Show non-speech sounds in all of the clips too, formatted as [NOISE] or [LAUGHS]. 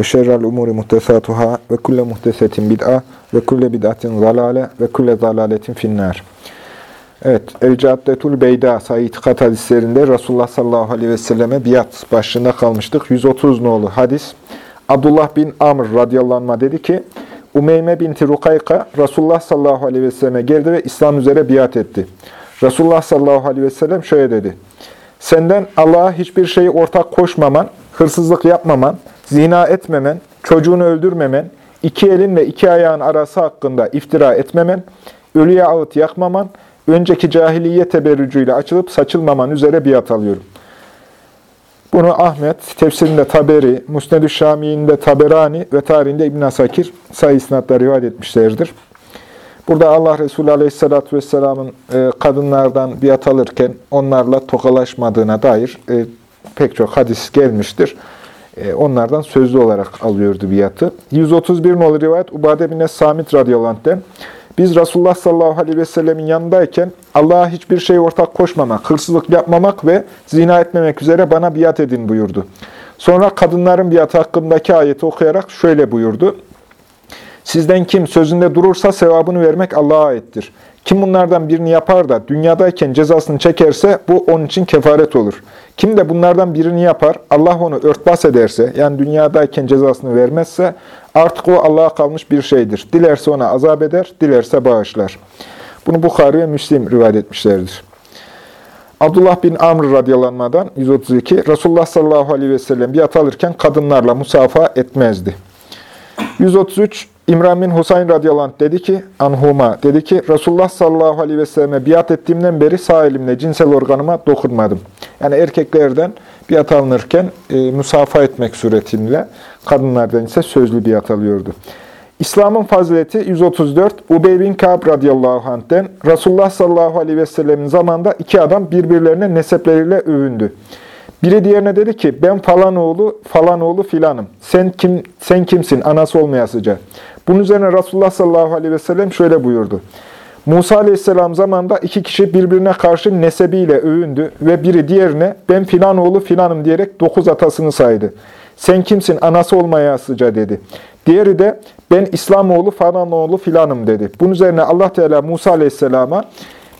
ve şerrel umuri muhtesatuhâ ve kulle muhtesetin bid'a ve kulle bid'atin zalale ve kulle zalaletin finnâr. Evet, El-Caddetul Beyda sayı itikat hadislerinde Resulullah sallallahu aleyhi ve selleme biat başlığında kalmıştık. 130 nolu hadis. Abdullah bin Amr radıyallahu anh dedi ki, Umeyme binti Rukayka Resulullah sallallahu aleyhi ve selleme geldi ve İslam üzere biat etti. Resulullah sallallahu aleyhi ve sellem şöyle dedi. Senden Allah'a hiçbir şeyi ortak koşmaman, hırsızlık yapmaman, zina etmemen, çocuğunu öldürmemen, iki elin ve iki ayağın arası hakkında iftira etmemen, ölüye ağıt yakmaman, önceki cahiliye teberrücüyle açılıp saçılmaman üzere biat alıyorum. Bunu Ahmet, tefsirinde Taberi, Musned-ü Şami'inde Taberani ve tarihinde İbn Asakir sayı isnatla rivayet etmişlerdir. Burada Allah Resulü Aleyhisselatü Vesselam'ın e, kadınlardan biat alırken onlarla tokalaşmadığına dair e, pek çok hadis gelmiştir. E, onlardan sözlü olarak alıyordu biatı. 131 nolu rivayet Ubade bin Es-Samit radıyallahu. Biz Resulullah sallallahu aleyhi ve sellemin yanındayken Allah'a hiçbir şey ortak koşmamak, hırsızlık yapmamak ve zina etmemek üzere bana biat edin buyurdu. Sonra kadınların biatı hakkındaki ayeti okuyarak şöyle buyurdu. Sizden kim sözünde durursa sevabını vermek Allah'a aittir. Kim bunlardan birini yapar da dünyadayken cezasını çekerse bu onun için kefaret olur. Kim de bunlardan birini yapar, Allah onu örtbas ederse, yani dünyadayken cezasını vermezse artık o Allah'a kalmış bir şeydir. Dilerse ona azap eder, dilerse bağışlar. Bunu Bukhari ve Müslim rivayet etmişlerdir. Abdullah bin Amr radyalanmadan 132, Resulullah sallallahu aleyhi ve sellem biat alırken kadınlarla musafa etmezdi. 133, İmran bin Husayn radıyallahu anh dedi ki, anhuma dedi ki, Resulullah sallallahu aleyhi ve selleme biat ettiğimden beri sağ elimle cinsel organıma dokunmadım. Yani erkeklerden biat alınırken e, musafa etmek suretiyle, kadınlardan ise sözlü biat alıyordu. İslam'ın fazileti 134, Ubey bin Ka'b radıyallahu anh'den, Resulullah sallallahu aleyhi ve sellemin zamanında iki adam birbirlerine nesepleriyle övündü. Biri diğerine dedi ki ben falan oğlu falan oğlu filanım. Sen kim sen kimsin anası olmayasıca. Bunun üzerine Resulullah sallallahu aleyhi ve sellem şöyle buyurdu. Musa aleyhisselam zamanında iki kişi birbirine karşı nesebiyle övündü ve biri diğerine ben filan oğlu filanım diyerek dokuz atasını saydı. Sen kimsin anası olmayasıca dedi. Diğeri de ben İslamoğlu falan oğlu filanım dedi. Bunun üzerine Allah Teala Musa aleyhisselama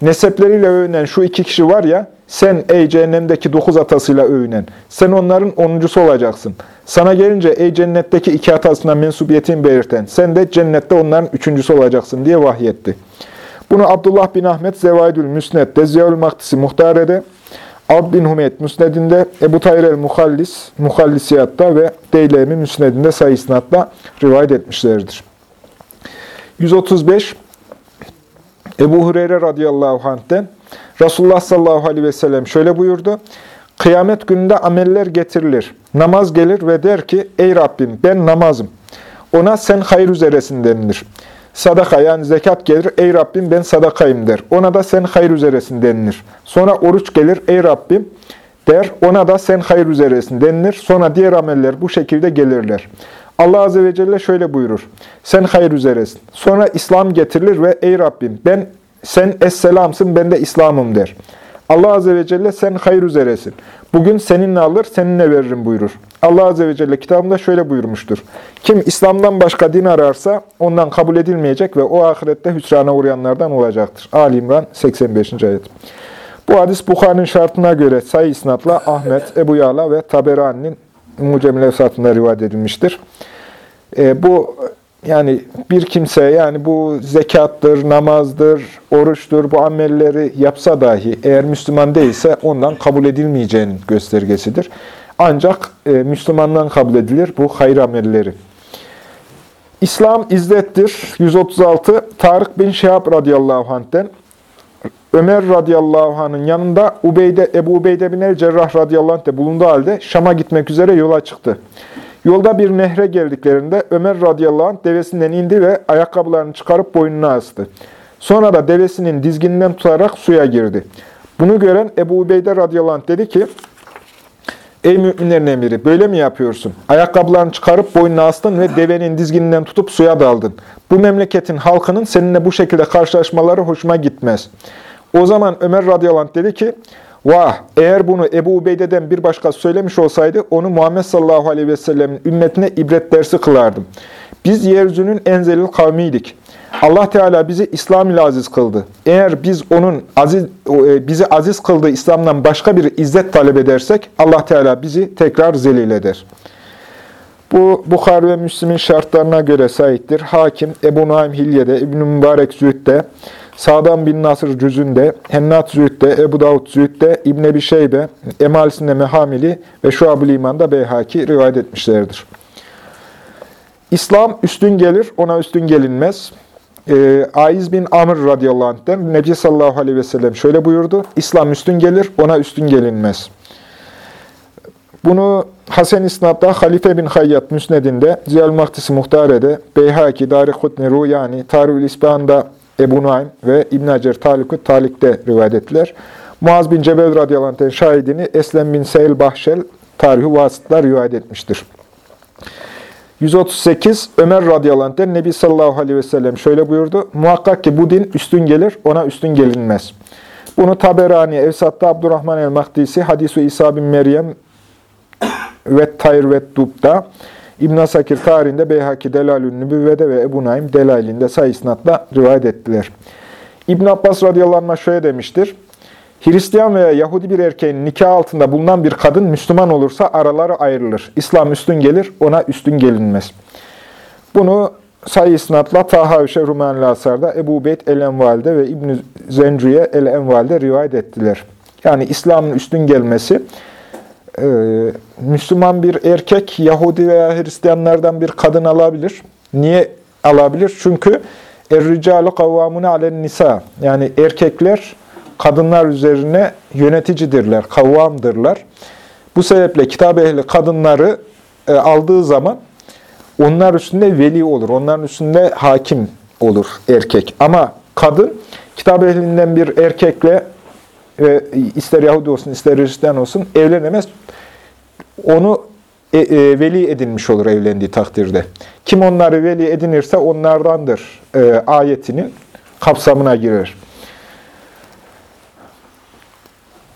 nesepleriyle övünen şu iki kişi var ya sen ey cehennemdeki dokuz atasıyla övünen, sen onların onuncusu olacaksın. Sana gelince ey cennetteki iki atasına mensubiyetini belirten, sen de cennette onların üçüncüsü olacaksın diye vahyetti. Bunu Abdullah bin Ahmet Zevaidül Müsned'de, Ziyaül Maktisi Muhtare'de, Ab bin Hümeyd Müsned'inde, Ebu Tayyir el-Muhallis, Muhallisiyat'ta ve Deylemi Müsned'inde sayı isnatla rivayet etmişlerdir. 135 Ebu Hureyre radıyallahu anh'ten Resulullah sallallahu aleyhi ve sellem şöyle buyurdu. Kıyamet gününde ameller getirilir. Namaz gelir ve der ki, ey Rabbim ben namazım. Ona sen hayır üzeresin denilir. Sadaka yani zekat gelir, ey Rabbim ben sadakayım der. Ona da sen hayır üzeresin denilir. Sonra oruç gelir, ey Rabbim der. Ona da sen hayır üzeresin denilir. Sonra diğer ameller bu şekilde gelirler. Allah Azze ve Celle şöyle buyurur. Sen hayır üzeresin. Sonra İslam getirilir ve ey Rabbim ben sen esselamsın, ben de İslam'ım der. Allah Azze ve Celle sen hayır üzeresin. Bugün seninle alır, seninle veririm buyurur. Allah Azze ve Celle kitabında şöyle buyurmuştur. Kim İslam'dan başka din ararsa ondan kabul edilmeyecek ve o ahirette hüsrana uğrayanlardan olacaktır. Ali İmran 85. ayet. Bu hadis Bukhari'nin şartına göre sayı isnatla Ahmet, Ebu Yala ve Taberani'nin Mucemil Efsat'ında rivayet edilmiştir. E, bu yani bir kimse yani bu zekattır, namazdır, oruçtur bu amelleri yapsa dahi eğer Müslüman değilse ondan kabul edilmeyeceğinin göstergesidir. Ancak e, Müslümandan kabul edilir bu hayır amelleri. İslam izzettir. 136 Tarık bin Şehab radıyallahu anh'ten Ömer radıyallahu anh'ın yanında Ubeyde, Ebu Ubeyde bin el Cerrah radıyallahu anh bulunduğu halde Şam'a gitmek üzere yola çıktı. Yolda bir nehre geldiklerinde Ömer radıyallahu anh devesinden indi ve ayakkabılarını çıkarıp boynuna astı. Sonra da devesinin dizgininden tutarak suya girdi. Bunu gören Ebu Ubeyde radıyallahu anh dedi ki, Ey müminlerin emiri böyle mi yapıyorsun? Ayakkabılarını çıkarıp boynuna astın ve devenin dizgininden tutup suya daldın. Bu memleketin halkının seninle bu şekilde karşılaşmaları hoşuma gitmez. O zaman Ömer radıyallahu anh dedi ki, Vah! Eğer bunu Ebu Ubeyde'den bir başka söylemiş olsaydı onu Muhammed sallallahu aleyhi ve sellemin ümmetine ibret dersi kılardım. Biz yeryüzünün en zelil kavmiydik. Allah Teala bizi İslam ile aziz kıldı. Eğer biz onun aziz, e, bizi aziz kıldığı İslam'dan başka bir izzet talep edersek Allah Teala bizi tekrar zelil eder. Bu Bukhari ve Müslim'in şartlarına göre sahiptir. Hakim, Ebu Naim Hilye'de, İbn-i Mübarek Zühd'de, Sa'dan bin Nasır Cüzünde, Hennat Zühd'de, Ebu Davud Zühd'de, İbn Ebi Şeybe, Emalisinde Mehamili ve Şuab-ül İman'da Beyhaki rivayet etmişlerdir. İslam üstün gelir, ona üstün gelinmez. E, Aiz bin Amr radıyallahu anh'den Nebi sallallahu aleyhi ve sellem şöyle buyurdu. İslam üstün gelir, ona üstün gelinmez. Bunu Hasan İsnad'da Halife bin Hayyat Müsned'inde, Ziyal Mahdisi Muhtare'de, Beyhaki, Dari Kutni Ruyani, Tarih-ül İspan'da Ebu Nuaym ve İbn Hacer Talikut Talik'te rivayet ettiler. Muaz bin Cebel radıyallahu anh'ın şahidini Eslem bin Seyl Bahşel tarihi vasıtlar rivayet etmiştir. 138 Ömer radıyallahu anh'den Nebi sallallahu aleyhi ve sellem şöyle buyurdu. Muhakkak ki bu din üstün gelir, ona üstün gelinmez. Bunu Taberani, Evsat'ta Abdurrahman el-Mahdisi, Hadis-i İsa bin Meryem ve Tayr ve Dub'da, İbn Asakir tarihinde Beyhaki Delalün Nübüvvede ve Ebu Naim Delail'inde sayısınatla rivayet ettiler. İbn Abbas radıyallahu anh şöyle demiştir. Hristiyan veya Yahudi bir erkeğin nikah altında bulunan bir kadın Müslüman olursa araları ayrılır. İslam üstün gelir, ona üstün gelinmez. Bunu sayı isnatla Taha Şehruman Lasar'da Ebu Beyt el-Enval'de ve İbn-i Zencüye el-Enval'de rivayet ettiler. Yani İslam'ın üstün gelmesi, e, Müslüman bir erkek Yahudi veya Hristiyanlardan bir kadın alabilir. Niye alabilir? Çünkü er-ricalu kavvamune alen nisa. Yani erkekler kadınlar üzerine yöneticidirler, kavvamdırlar. Bu sebeple kitap ehli kadınları e, aldığı zaman onlar üstünde veli olur, onların üstünde hakim olur erkek. Ama kadın kitap ehlinden bir erkekle e, ister Yahudi olsun ister Hristiyan olsun evlenemez. Onu e, e, veli edinmiş olur evlendiği takdirde. Kim onları veli edinirse onlardandır e, ayetinin kapsamına girer.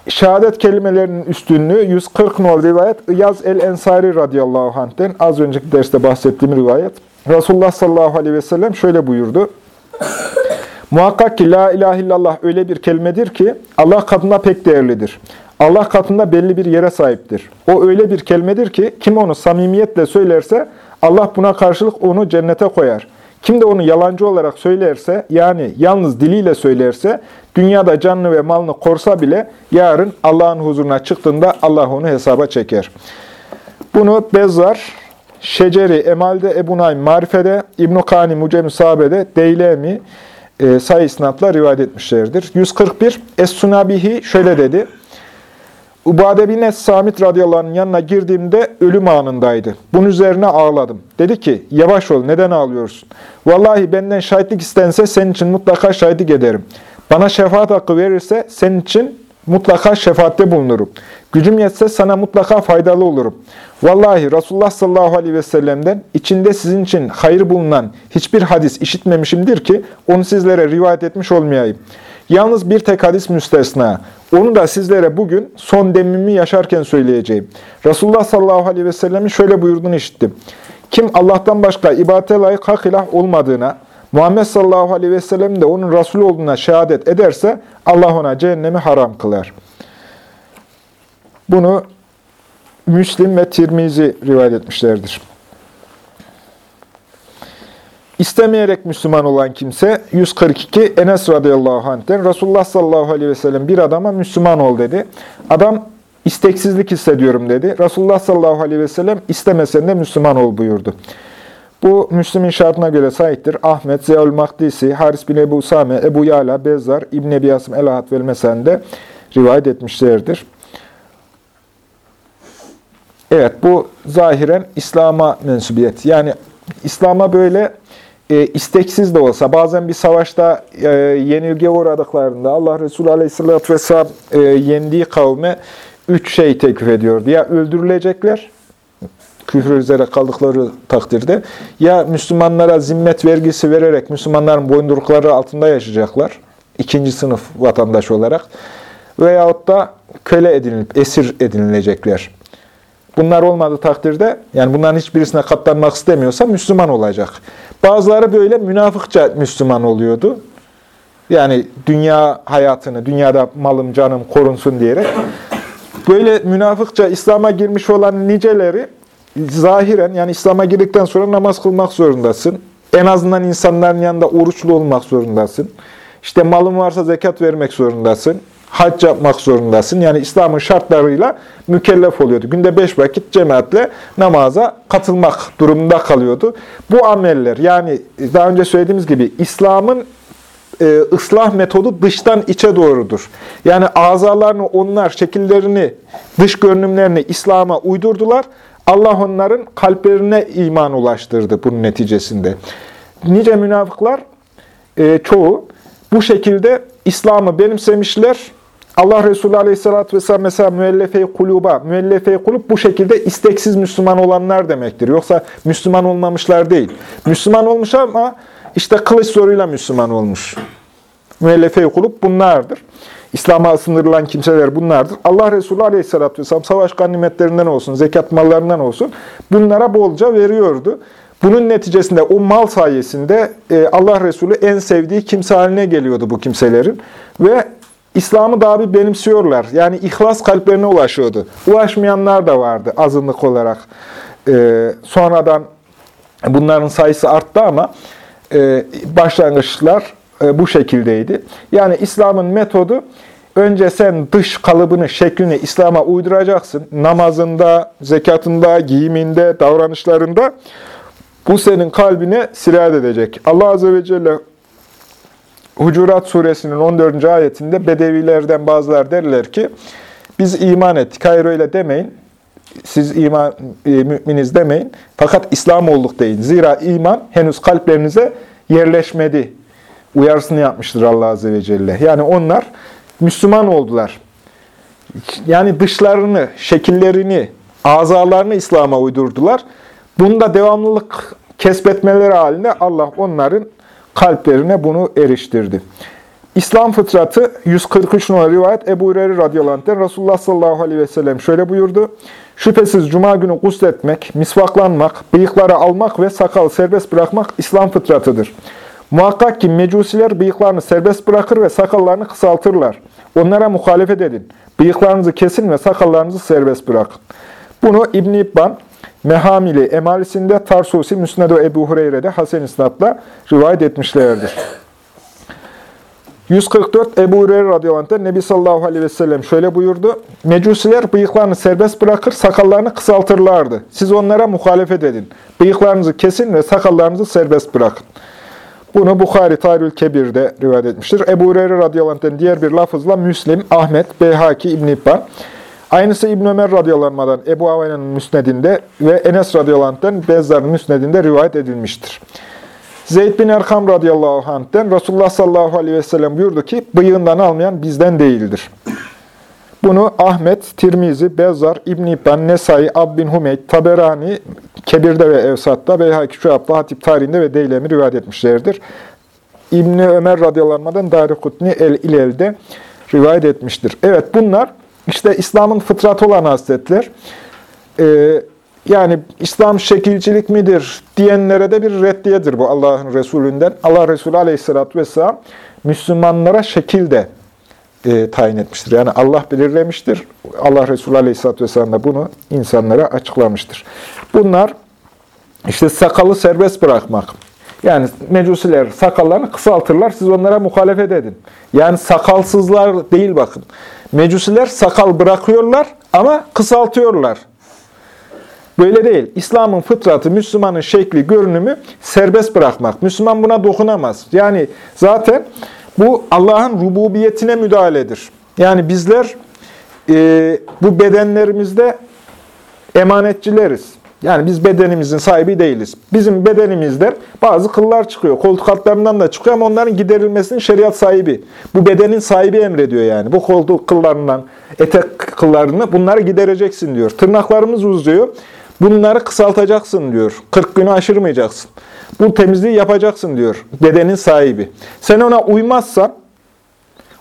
Şehadet kelimelerinin üstünlüğü 140 nol rivayet İyaz el-Ensari radıyallahu anh'ten az önceki derste bahsettiğim rivayet. Resulullah sallallahu aleyhi ve sellem şöyle buyurdu. Muhakkak ki la ilahe illallah öyle bir kelimedir ki Allah katında pek değerlidir. Allah katında belli bir yere sahiptir. O öyle bir kelimedir ki kim onu samimiyetle söylerse Allah buna karşılık onu cennete koyar. Kim de onu yalancı olarak söylerse, yani yalnız diliyle söylerse, dünyada canını ve malını korsa bile yarın Allah'ın huzuruna çıktığında Allah onu hesaba çeker. Bunu Bezzar, Şeceri, Emal'de, Ebu Naim, Marife'de, İbn-i Kani, Mucem-i Sahabe'de, Deylemi, e, sayı isnatla rivayet etmişlerdir. 141, Es-Sunabihi şöyle dedi. Ubade bin Es-Samit radıyallahu yanına girdiğimde ölüm anındaydı. Bunun üzerine ağladım. Dedi ki, yavaş ol, neden ağlıyorsun? Vallahi benden şahitlik istense senin için mutlaka şahitlik ederim. Bana şefaat hakkı verirse senin için mutlaka şefaatte bulunurum. Gücüm yetse sana mutlaka faydalı olurum. Vallahi Resulullah sallallahu aleyhi ve sellem'den içinde sizin için hayır bulunan hiçbir hadis işitmemişimdir ki onu sizlere rivayet etmiş olmayayım. Yalnız bir tek hadis müstesna. Onu da sizlere bugün son demimi yaşarken söyleyeceğim. Resulullah sallallahu aleyhi ve sellemin şöyle buyurduğunu işittim. Kim Allah'tan başka ibadete layık hak ilah olmadığına, Muhammed sallallahu aleyhi ve sellem de onun Resulü olduğuna şehadet ederse Allah ona cehennemi haram kılar. Bunu Müslim ve Tirmizi rivayet etmişlerdir. İstemeyerek Müslüman olan kimse 142 Enes radıyallahu anh'ten Resulullah sallallahu aleyhi ve sellem bir adama Müslüman ol dedi. Adam isteksizlik hissediyorum dedi. Resulullah sallallahu aleyhi ve sellem istemesen de Müslüman ol buyurdu. Bu Müslüm'ün şartına göre sahiptir. Ahmet, Zeul Mahdisi, Haris bin Ebu Same, Ebu Yala, Bezzar, İbn Ebi Yasım, El-Ahat ve El-Mesen'de rivayet etmişlerdir. Evet, bu zahiren İslam'a mensubiyet. Yani İslam'a böyle e, isteksiz de olsa, bazen bir savaşta e, yenilgiye uğradıklarında Allah Resulü Aleyhisselatü Vesselam e, yendiği kavme üç şey teklif ediyordu. Ya öldürülecekler, küfür üzere kaldıkları takdirde, ya Müslümanlara zimmet vergisi vererek Müslümanların boyundurukları altında yaşayacaklar, ikinci sınıf vatandaş olarak, veyahut da köle edinilip, esir edinilecekler. Bunlar olmadığı takdirde, yani bunların hiçbirisine katlanmak istemiyorsa Müslüman olacak. Bazıları böyle münafıkça Müslüman oluyordu. Yani dünya hayatını, dünyada malım canım korunsun diyerek. Böyle münafıkça İslam'a girmiş olan niceleri zahiren yani İslam'a girdikten sonra namaz kılmak zorundasın. En azından insanların yanında oruçlu olmak zorundasın. İşte malın varsa zekat vermek zorundasın hac yapmak zorundasın. Yani İslam'ın şartlarıyla mükellef oluyordu. Günde beş vakit cemaatle namaza katılmak durumunda kalıyordu. Bu ameller yani daha önce söylediğimiz gibi İslam'ın e, ıslah metodu dıştan içe doğrudur. Yani azalarını, onlar şekillerini, dış görünümlerini İslam'a uydurdular. Allah onların kalplerine iman ulaştırdı bunun neticesinde. Nice münafıklar, e, çoğu bu şekilde İslam'ı benimsemişler, Allah Resulü Aleyhisselatü Vesselam mesela müellefe-i kuluba, müellefe-i kulub bu şekilde isteksiz Müslüman olanlar demektir. Yoksa Müslüman olmamışlar değil. Müslüman olmuş ama işte kılıç zoruyla Müslüman olmuş. Müellefe-i kulub bunlardır. İslam'a ısındırılan kimseler bunlardır. Allah Resulü Aleyhisselatü Vesselam savaş ganimetlerinden olsun, zekat mallarından olsun bunlara bolca veriyordu. Bunun neticesinde o mal sayesinde e, Allah Resulü en sevdiği kimse haline geliyordu bu kimselerin. Ve İslam'ı daha bir benimsiyorlar. Yani ihlas kalplerine ulaşıyordu. Ulaşmayanlar da vardı azınlık olarak. Ee, sonradan bunların sayısı arttı ama e, başlangıçlar e, bu şekildeydi. Yani İslam'ın metodu önce sen dış kalıbını, şeklini İslam'a uyduracaksın. Namazında, zekatında, giyiminde, davranışlarında bu senin kalbine sirayet edecek. Allah Azze ve Celle Hucurat suresinin 14. ayetinde Bedevilerden bazılar derler ki, biz iman ettik. Hayır öyle demeyin. Siz iman e, müminiz demeyin. Fakat İslam olduk deyin. Zira iman henüz kalplerinize yerleşmedi. Uyarısını yapmıştır Allah Azze ve Celle. Yani onlar Müslüman oldular. Yani dışlarını, şekillerini, azalarını İslam'a uydurdular. Bunda devamlılık kesbetmeleri halinde Allah onların kalplerine bunu eriştirdi. İslam fıtratı 143 numaralı rivayet Ebu Hureyre radıyallahu anh'ten Resulullah sallallahu aleyhi ve sellem şöyle buyurdu. Şüphesiz cuma günü gusletmek, misvaklanmak, bıyıkları almak ve sakal serbest bırakmak İslam fıtratıdır. Muhakkak ki mecusiler bıyıklarını serbest bırakır ve sakallarını kısaltırlar. Onlara muhalefet edin. Bıyıklarınızı kesin ve sakallarınızı serbest bırakın. Bunu İbn-i İbban, Mehamili Emalisinde Tarsusi Müsned-i Ebu Hureyre'de Hasen İsnat'la rivayet etmişlerdir. 144 Ebu Hureyre radıyallahu Nebi sallallahu aleyhi ve sellem şöyle buyurdu. Mecusiler bıyıklarını serbest bırakır, sakallarını kısaltırlardı. Siz onlara muhalefet edin. Bıyıklarınızı kesin ve sakallarınızı serbest bırakın. Bunu Bukhari Tarihül Kebir'de rivayet etmiştir. Ebu Hureyre radıyallahu diğer bir lafızla Müslim, Ahmet, Beyhaki, İbn-i İbban, Aynısı İbn Ömer radıyallahu Ebu Avena'nın müsnedinde ve Enes radıyallahu Bezzar'ın müsnedinde rivayet edilmiştir. Zeyd bin Erkam radıyallahu anh'ten Resulullah sallallahu aleyhi ve sellem buyurdu ki, bıyığından almayan bizden değildir. Bunu Ahmet, Tirmizi, Bezzar, İbn-i İbban, Nesai, Ab bin Humeyd, Taberani, Kebir'de ve Evsat'ta, Beyhaki Şuab'da, Hatip tarihinde ve Deylemi rivayet etmişlerdir. İbn Ömer radıyallahu Darikutni el-İlel'de rivayet etmiştir. Evet bunlar işte İslam'ın fıtratı olan hasletler, e, yani İslam şekilcilik midir diyenlere de bir reddiyedir bu Allah'ın Resulünden. Allah Resulü aleyhissalatü vesselam Müslümanlara şekil de e, tayin etmiştir. Yani Allah belirlemiştir. Allah Resulü aleyhissalatü vesselam da bunu insanlara açıklamıştır. Bunlar işte sakalı serbest bırakmak. Yani mecusiler sakallarını kısaltırlar, siz onlara muhalefet edin. Yani sakalsızlar değil bakın. Mecusiler sakal bırakıyorlar ama kısaltıyorlar. Böyle değil. İslam'ın fıtratı, Müslümanın şekli, görünümü serbest bırakmak. Müslüman buna dokunamaz. Yani zaten bu Allah'ın rububiyetine müdahaledir. Yani bizler e, bu bedenlerimizde emanetçileriz. Yani biz bedenimizin sahibi değiliz. Bizim bedenimizde bazı kıllar çıkıyor. Koltuk altlarından da çıkıyor ama onların giderilmesinin şeriat sahibi. Bu bedenin sahibi emrediyor yani. Bu koltuk kıllarından, etek kıllarını bunları gidereceksin diyor. Tırnaklarımız uzuyor. Bunları kısaltacaksın diyor. 40 günü aşırmayacaksın. Bu temizliği yapacaksın diyor bedenin sahibi. Sen ona uymazsan,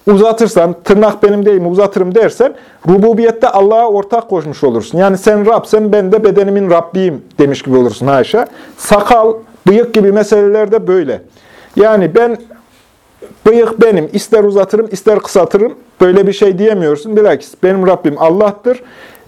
uzatırsan, tırnak benim değil mi uzatırım dersen, rububiyette Allah'a ortak koşmuş olursun. Yani sen Rabsen, ben de bedenimin Rabbiyim demiş gibi olursun haşa. Sakal, bıyık gibi meselelerde böyle. Yani ben, bıyık benim, ister uzatırım, ister kısaltırım, böyle bir şey diyemiyorsun. Bilakis benim Rabbim Allah'tır.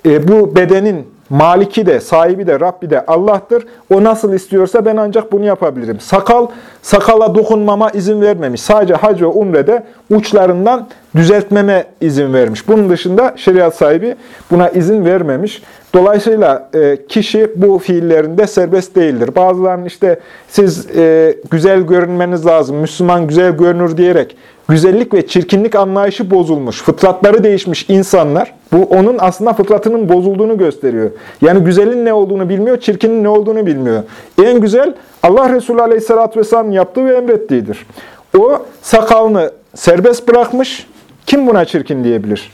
E, bu bedenin Maliki de, sahibi de, Rabbi de Allah'tır. O nasıl istiyorsa ben ancak bunu yapabilirim. Sakal, sakala dokunmama izin vermemiş. Sadece hac ve umrede uçlarından düzeltmeme izin vermiş. Bunun dışında şeriat sahibi buna izin vermemiş. Dolayısıyla e, kişi bu fiillerinde serbest değildir. Bazılarının işte siz e, güzel görünmeniz lazım, Müslüman güzel görünür diyerek güzellik ve çirkinlik anlayışı bozulmuş, fıtratları değişmiş insanlar, bu onun aslında fıtratının bozulduğunu gösteriyor. Yani güzelin ne olduğunu bilmiyor, çirkinin ne olduğunu bilmiyor. En güzel Allah Resulü Aleyhisselatü Vesselam yaptığı ve emrettiğidir. O sakalını serbest bırakmış, kim buna çirkin diyebilir?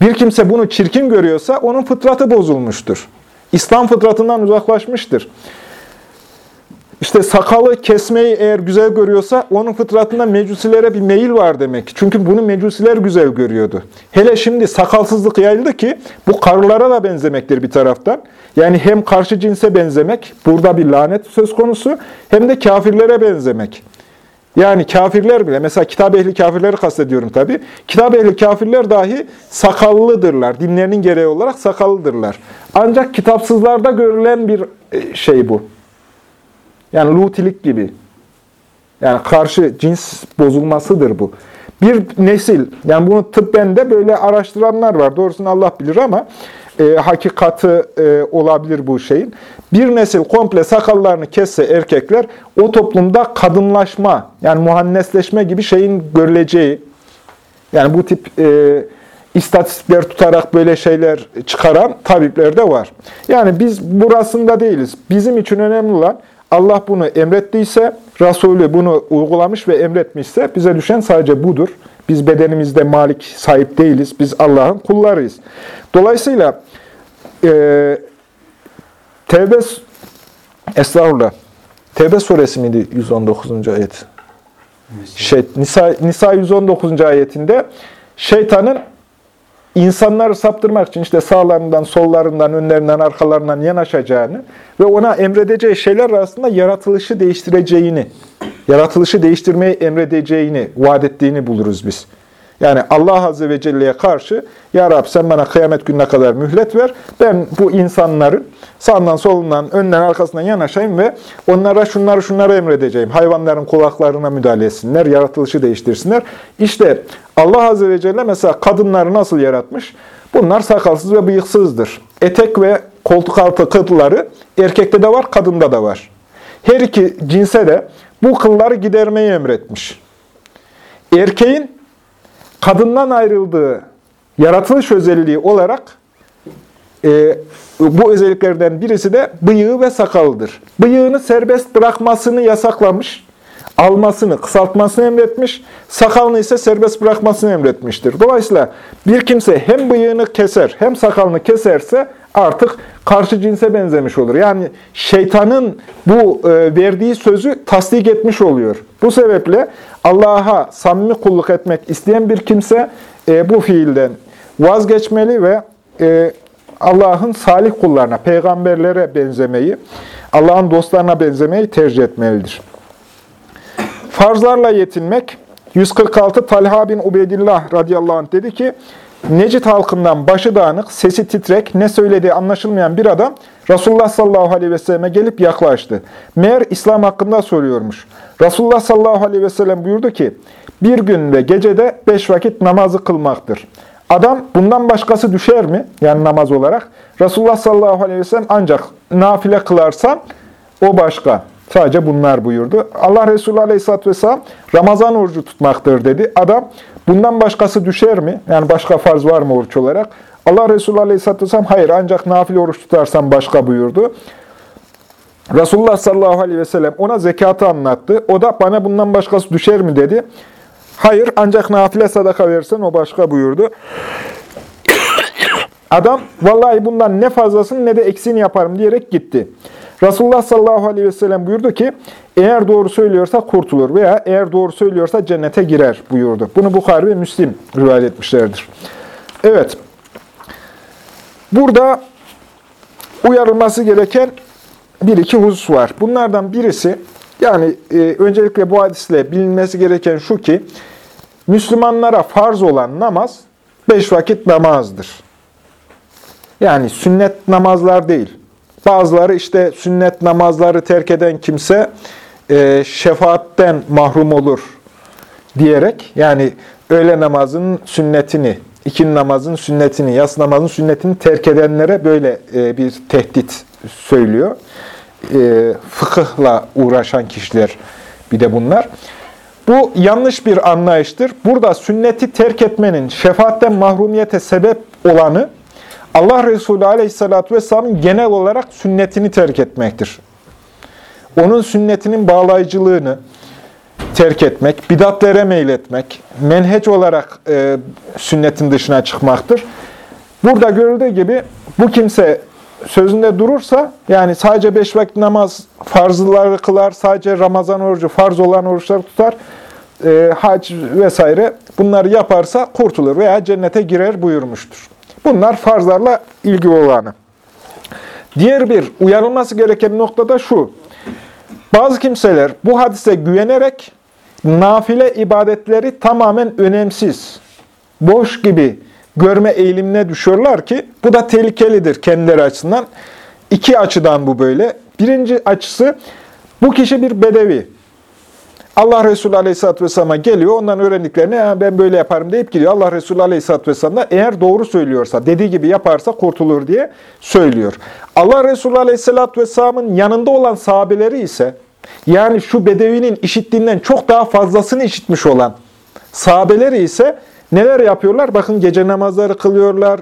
Bir kimse bunu çirkin görüyorsa onun fıtratı bozulmuştur. İslam fıtratından uzaklaşmıştır. İşte sakalı kesmeyi eğer güzel görüyorsa onun fıtratında mecusilere bir meyil var demek. Çünkü bunu mecusiler güzel görüyordu. Hele şimdi sakalsızlık yayıldı ki bu karılara da benzemektir bir taraftan. Yani hem karşı cinse benzemek, burada bir lanet söz konusu, hem de kafirlere benzemek. Yani kafirler bile, mesela kitap ehli kafirleri kastediyorum tabi. Kitap ehli kafirler dahi sakallıdırlar. Dinlerinin gereği olarak sakallıdırlar. Ancak kitapsızlarda görülen bir e, şey bu. Yani lutilik gibi. Yani karşı cins bozulmasıdır bu. Bir nesil, yani bunu tıbben de böyle araştıranlar var. Doğrusunu Allah bilir ama e, hakikati e, olabilir bu şeyin. Bir nesil komple sakallarını kesse erkekler, o toplumda kadınlaşma, yani muhannesleşme gibi şeyin görüleceği, yani bu tip e, istatistikler tutarak böyle şeyler çıkaran tabipler de var. Yani biz burasında değiliz. Bizim için önemli olan Allah bunu emrettiyse, Resulü bunu uygulamış ve emretmişse bize düşen sadece budur. Biz bedenimizde malik sahip değiliz. Biz Allah'ın kullarıyız. Dolayısıyla e, Tevbe Estağfurullah. Tevbe suresi miydi 119. ayet? Şey, Nisa, Nisa 119. ayetinde şeytanın insanları saptırmak için işte sağlarından, sollarından, önlerinden, arkalarından yanaşacağını ve ona emredeceği şeyler arasında yaratılışı değiştireceğini, yaratılışı değiştirmeyi emredeceğini, vaat ettiğini buluruz biz. Yani Allah Azze ve Celle'ye karşı, Ya Rab sen bana kıyamet gününe kadar mühlet ver, ben bu insanların sağından solundan, önden arkasından yanaşayım ve onlara şunları şunları emredeceğim. Hayvanların kulaklarına müdahale etsinler, yaratılışı değiştirsinler. İşte Allah Azze ve Celle mesela kadınları nasıl yaratmış? Bunlar sakalsız ve bıyıksızdır. Etek ve koltuk altı kılları erkekte de var, kadında da var. Her iki cinse de bu kılları gidermeyi emretmiş. Erkeğin kadından ayrıldığı yaratılış özelliği olarak e, bu özelliklerden birisi de bıyığı ve sakalıdır. Bıyığını serbest bırakmasını yasaklamış, almasını, kısaltmasını emretmiş, sakalını ise serbest bırakmasını emretmiştir. Dolayısıyla bir kimse hem bıyığını keser hem sakalını keserse artık karşı cinse benzemiş olur. Yani şeytanın bu e, verdiği sözü tasdik etmiş oluyor. Bu sebeple Allah'a samimi kulluk etmek isteyen bir kimse e, bu fiilden vazgeçmeli ve e, Allah'ın salih kullarına, peygamberlere benzemeyi, Allah'ın dostlarına benzemeyi tercih etmelidir. Farzlarla yetinmek, 146 Talha bin Ubeydillah radıyallahu anh dedi ki, Necit halkından başı dağınık, sesi titrek, ne söylediği anlaşılmayan bir adam Resulullah sallallahu aleyhi ve selleme gelip yaklaştı. Meğer İslam hakkında soruyormuş. Resulullah sallallahu aleyhi ve sellem buyurdu ki, bir gün ve gecede beş vakit namazı kılmaktır. Adam bundan başkası düşer mi? Yani namaz olarak. Resulullah sallallahu aleyhi ve sellem ancak nafile kılarsan o başka. Sadece bunlar buyurdu. Allah Resulü Aleyhisselatü Vesselam Ramazan orucu tutmaktır dedi. Adam bundan başkası düşer mi? Yani başka farz var mı oruç olarak? Allah Resulü Aleyhisselatü Vesselam hayır ancak nafile oruç tutarsan başka buyurdu. Resulullah sallallahu aleyhi ve sellem ona zekatı anlattı. O da bana bundan başkası düşer mi dedi. Hayır ancak nafile sadaka verirsen o başka buyurdu. Adam vallahi bundan ne fazlasını ne de eksiğini yaparım diyerek gitti. Resulullah sallallahu aleyhi ve sellem buyurdu ki eğer doğru söylüyorsa kurtulur veya eğer doğru söylüyorsa cennete girer buyurdu. Bunu Bukhari ve Müslim rivayet etmişlerdir. Evet. Burada uyarılması gereken bir iki husus var. Bunlardan birisi, yani e, öncelikle bu hadisle bilinmesi gereken şu ki, Müslümanlara farz olan namaz, beş vakit namazdır. Yani sünnet namazlar değil. Bazıları işte sünnet namazları terk eden kimse e, şefaatten mahrum olur diyerek, yani öğle namazının sünnetini, ikin namazın sünnetini, yas namazın sünnetini terk edenlere böyle e, bir tehdit söylüyor. E, fıkıhla uğraşan kişiler bir de bunlar. Bu yanlış bir anlayıştır. Burada sünneti terk etmenin şefaatten mahrumiyete sebep olanı Allah Resulü Aleyhisselatü Vesselam'ın genel olarak sünnetini terk etmektir. Onun sünnetinin bağlayıcılığını terk etmek, bidatlere meyletmek, menheç olarak e, sünnetin dışına çıkmaktır. Burada görüldüğü gibi bu kimse sözünde durursa, yani sadece beş vakit namaz farzları kılar, sadece Ramazan orucu, farz olan oruçları tutar, e, hac vesaire bunları yaparsa kurtulur veya cennete girer buyurmuştur. Bunlar farzlarla ilgili olanı. Diğer bir uyarılması gereken nokta da şu. Bazı kimseler bu hadise güvenerek nafile ibadetleri tamamen önemsiz, boş gibi görme eğilimine düşüyorlar ki bu da tehlikelidir kendileri açısından. İki açıdan bu böyle. Birinci açısı bu kişi bir bedevi. Allah Resulü Aleyhisselatü Vesselam'a geliyor, ondan öğrendiklerini ben böyle yaparım deyip gidiyor. Allah Resulü Aleyhisselatü Vesselam da eğer doğru söylüyorsa, dediği gibi yaparsa kurtulur diye söylüyor. Allah Resulü Aleyhisselatü Vesselam'ın yanında olan sahabeleri ise, yani şu bedevinin işittiğinden çok daha fazlasını işitmiş olan sahabeleri ise neler yapıyorlar? Bakın gece namazları kılıyorlar,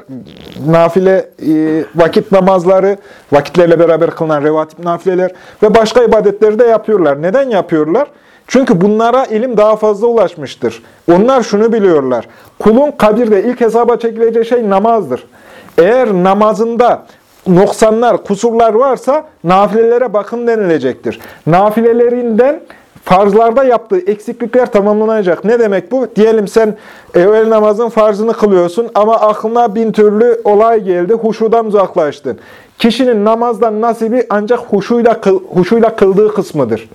nafile e, vakit namazları, vakitlerle beraber kılınan revatip nafileler ve başka ibadetleri de yapıyorlar. Neden yapıyorlar? Çünkü bunlara ilim daha fazla ulaşmıştır. Onlar şunu biliyorlar. Kulun kabirde ilk hesaba çekileceği şey namazdır. Eğer namazında noksanlar, kusurlar varsa nafilelere bakın denilecektir. Nafilelerinden farzlarda yaptığı eksiklikler tamamlanacak. Ne demek bu? Diyelim sen e, öğle namazın farzını kılıyorsun ama aklına bin türlü olay geldi, huşudan uzaklaştın. Kişinin namazdan nasibi ancak huşuyla, huşuyla kıldığı kısmıdır.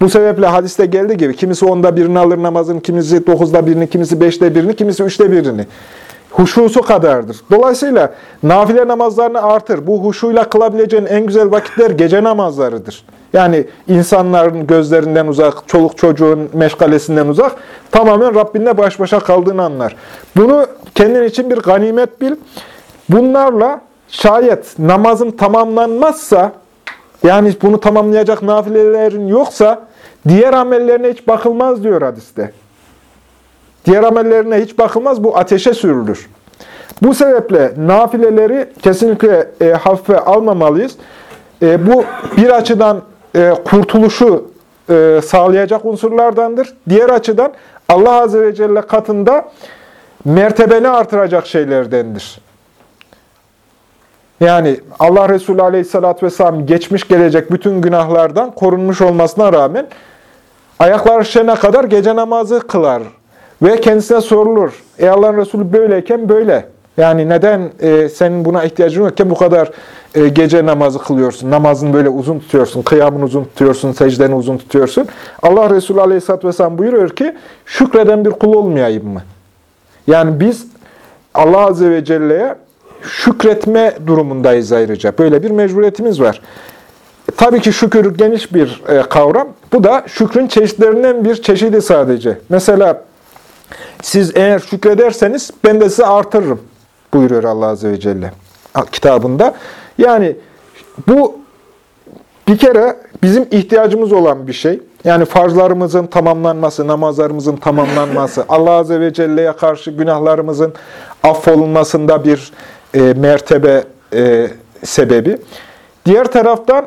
Bu sebeple hadiste geldiği gibi kimisi onda birini alır namazın, kimisi dokuzda birini, kimisi beşte birini, kimisi üçte birini. Huşusu kadardır. Dolayısıyla nafile namazlarını artır. Bu huşuyla kılabileceğin en güzel vakitler gece namazlarıdır. Yani insanların gözlerinden uzak, çoluk çocuğun meşgalesinden uzak, tamamen Rabbinle baş başa kaldığını anlar. Bunu kendin için bir ganimet bil. Bunlarla şayet namazın tamamlanmazsa, yani bunu tamamlayacak nafilelerin yoksa, diğer amellerine hiç bakılmaz diyor hadiste. Diğer amellerine hiç bakılmaz, bu ateşe sürülür. Bu sebeple nafileleri kesinlikle e, hafife almamalıyız. E, bu bir açıdan e, kurtuluşu e, sağlayacak unsurlardandır. Diğer açıdan Allah Azze ve Celle katında mertebeni artıracak şeylerdendir. Yani Allah Resulü Aleyhisselatü Vesselam geçmiş gelecek bütün günahlardan korunmuş olmasına rağmen ayaklar şişene kadar gece namazı kılar. Ve kendisine sorulur. Ey Allah'ın Resulü böyleyken böyle. Yani neden e, senin buna ihtiyacın yokken bu kadar e, gece namazı kılıyorsun? Namazını böyle uzun tutuyorsun, kıyamını uzun tutuyorsun, secdeni uzun tutuyorsun. Allah Resulü Aleyhisselatü Vesselam buyuruyor ki, şükreden bir kul olmayayım mı? Yani biz Allah Azze ve Celle'ye şükretme durumundayız ayrıca. Böyle bir mecburiyetimiz var. Tabii ki şükür geniş bir e, kavram. Bu da şükrün çeşitlerinden bir çeşidi sadece. Mesela siz eğer şükrederseniz ben de size artırırım buyuruyor Allah Azze ve Celle kitabında. Yani bu bir kere bizim ihtiyacımız olan bir şey. Yani farzlarımızın tamamlanması, namazlarımızın tamamlanması, [LAUGHS] Allah Azze ve Celle'ye karşı günahlarımızın affolunmasında bir e, mertebe e, sebebi. Diğer taraftan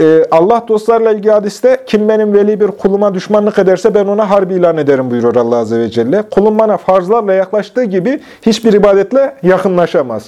e, Allah dostlarla ilgili hadiste kim benim veli bir kuluma düşmanlık ederse ben ona harbi ilan ederim buyuruyor Allah Azze ve Celle. Kulum bana farzlarla yaklaştığı gibi hiçbir ibadetle yakınlaşamaz.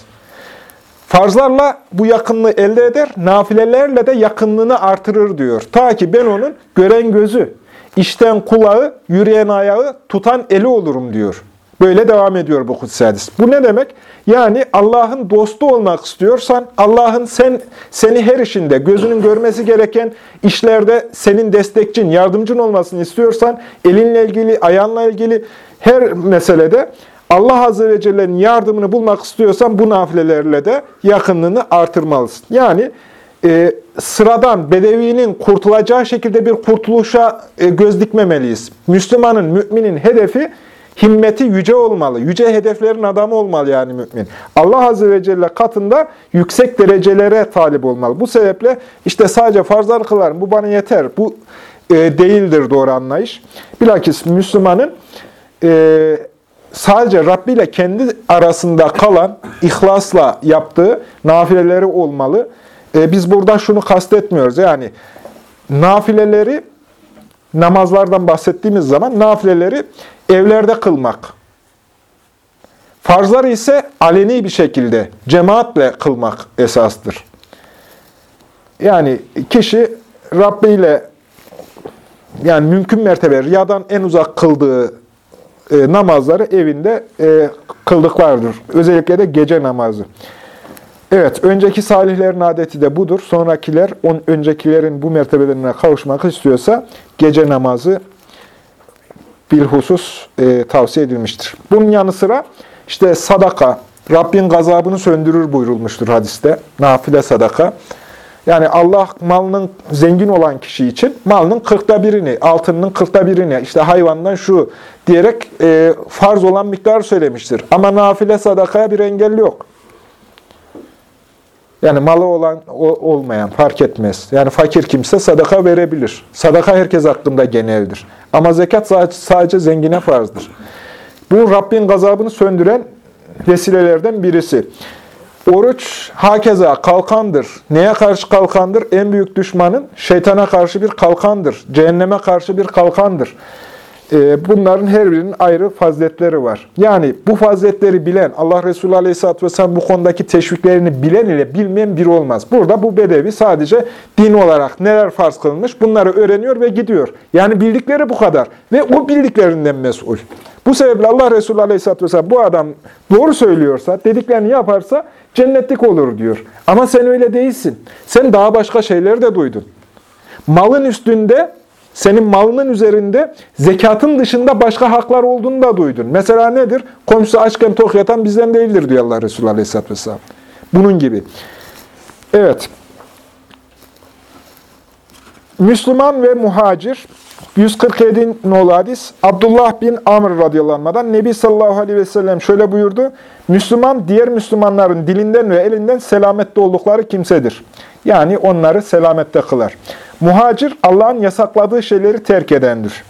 Farzlarla bu yakınlığı elde eder, nafilelerle de yakınlığını artırır diyor. Ta ki ben onun gören gözü, işten kulağı, yürüyen ayağı, tutan eli olurum diyor. Böyle devam ediyor bu kutsi hadis. Bu ne demek? Yani Allah'ın dostu olmak istiyorsan, Allah'ın sen seni her işinde, gözünün görmesi gereken işlerde senin destekçin, yardımcın olmasını istiyorsan, elinle ilgili, ayağınla ilgili her meselede Allah Azze ve Celle'nin yardımını bulmak istiyorsan bu nafilelerle de yakınlığını artırmalısın. Yani e, sıradan bedevinin kurtulacağı şekilde bir kurtuluşa e, göz dikmemeliyiz. Müslümanın, müminin hedefi himmeti yüce olmalı. Yüce hedeflerin adamı olmalı yani mümin. Allah Azze ve Celle katında yüksek derecelere talip olmalı. Bu sebeple işte sadece farzlar kılarım, bu bana yeter. Bu e, değildir doğru anlayış. Bilakis Müslümanın e, sadece Rabbi ile kendi arasında kalan, ihlasla yaptığı nafileleri olmalı. E, biz burada şunu kastetmiyoruz. Yani nafileleri, namazlardan bahsettiğimiz zaman nafileleri evlerde kılmak. Farzları ise aleni bir şekilde cemaatle kılmak esastır. Yani kişi Rabbi ile yani mümkün mertebe riyadan en uzak kıldığı e, namazları evinde e, kıldıklardır. Özellikle de gece namazı. Evet, önceki salihlerin adeti de budur. Sonrakiler, on, öncekilerin bu mertebelerine kavuşmak istiyorsa gece namazı bilhusus e, tavsiye edilmiştir. Bunun yanı sıra işte sadaka, Rabbin gazabını söndürür buyurulmuştur hadiste. Nafile sadaka. Yani Allah malının zengin olan kişi için malının kırkta birini, altının kırkta birini, işte hayvandan şu diyerek e, farz olan miktar söylemiştir. Ama nafile sadakaya bir engel yok. Yani malı olan o, olmayan fark etmez. Yani fakir kimse sadaka verebilir. Sadaka herkes hakkında geneldir. Ama zekat sadece, zengine farzdır. Bu Rabbin gazabını söndüren vesilelerden birisi. Oruç hakeza kalkandır. Neye karşı kalkandır? En büyük düşmanın şeytana karşı bir kalkandır. Cehenneme karşı bir kalkandır. Ee, bunların her birinin ayrı faziletleri var. Yani bu faziletleri bilen, Allah Resulü Aleyhisselatü Vesselam bu konudaki teşviklerini bilen ile bilmeyen biri olmaz. Burada bu bedevi sadece din olarak neler farz kılınmış bunları öğreniyor ve gidiyor. Yani bildikleri bu kadar ve o bildiklerinden mesul. Bu sebeple Allah Resulü Aleyhisselatü Vesselam bu adam doğru söylüyorsa, dediklerini yaparsa cennetlik olur diyor. Ama sen öyle değilsin. Sen daha başka şeyler de duydun. Malın üstünde senin malının üzerinde zekatın dışında başka haklar olduğunu da duydun. Mesela nedir? Komşusu açken tok yatan bizden değildir diyor Allah Resulü Aleyhisselatü Vesselam. Bunun gibi. Evet. Müslüman ve muhacir 147 nolu hadis Abdullah bin Amr radıyallahu Nebi sallallahu aleyhi ve sellem şöyle buyurdu. Müslüman diğer Müslümanların dilinden ve elinden selamette oldukları kimsedir. Yani onları selamette kılar. Muhacir Allah'ın yasakladığı şeyleri terk edendir.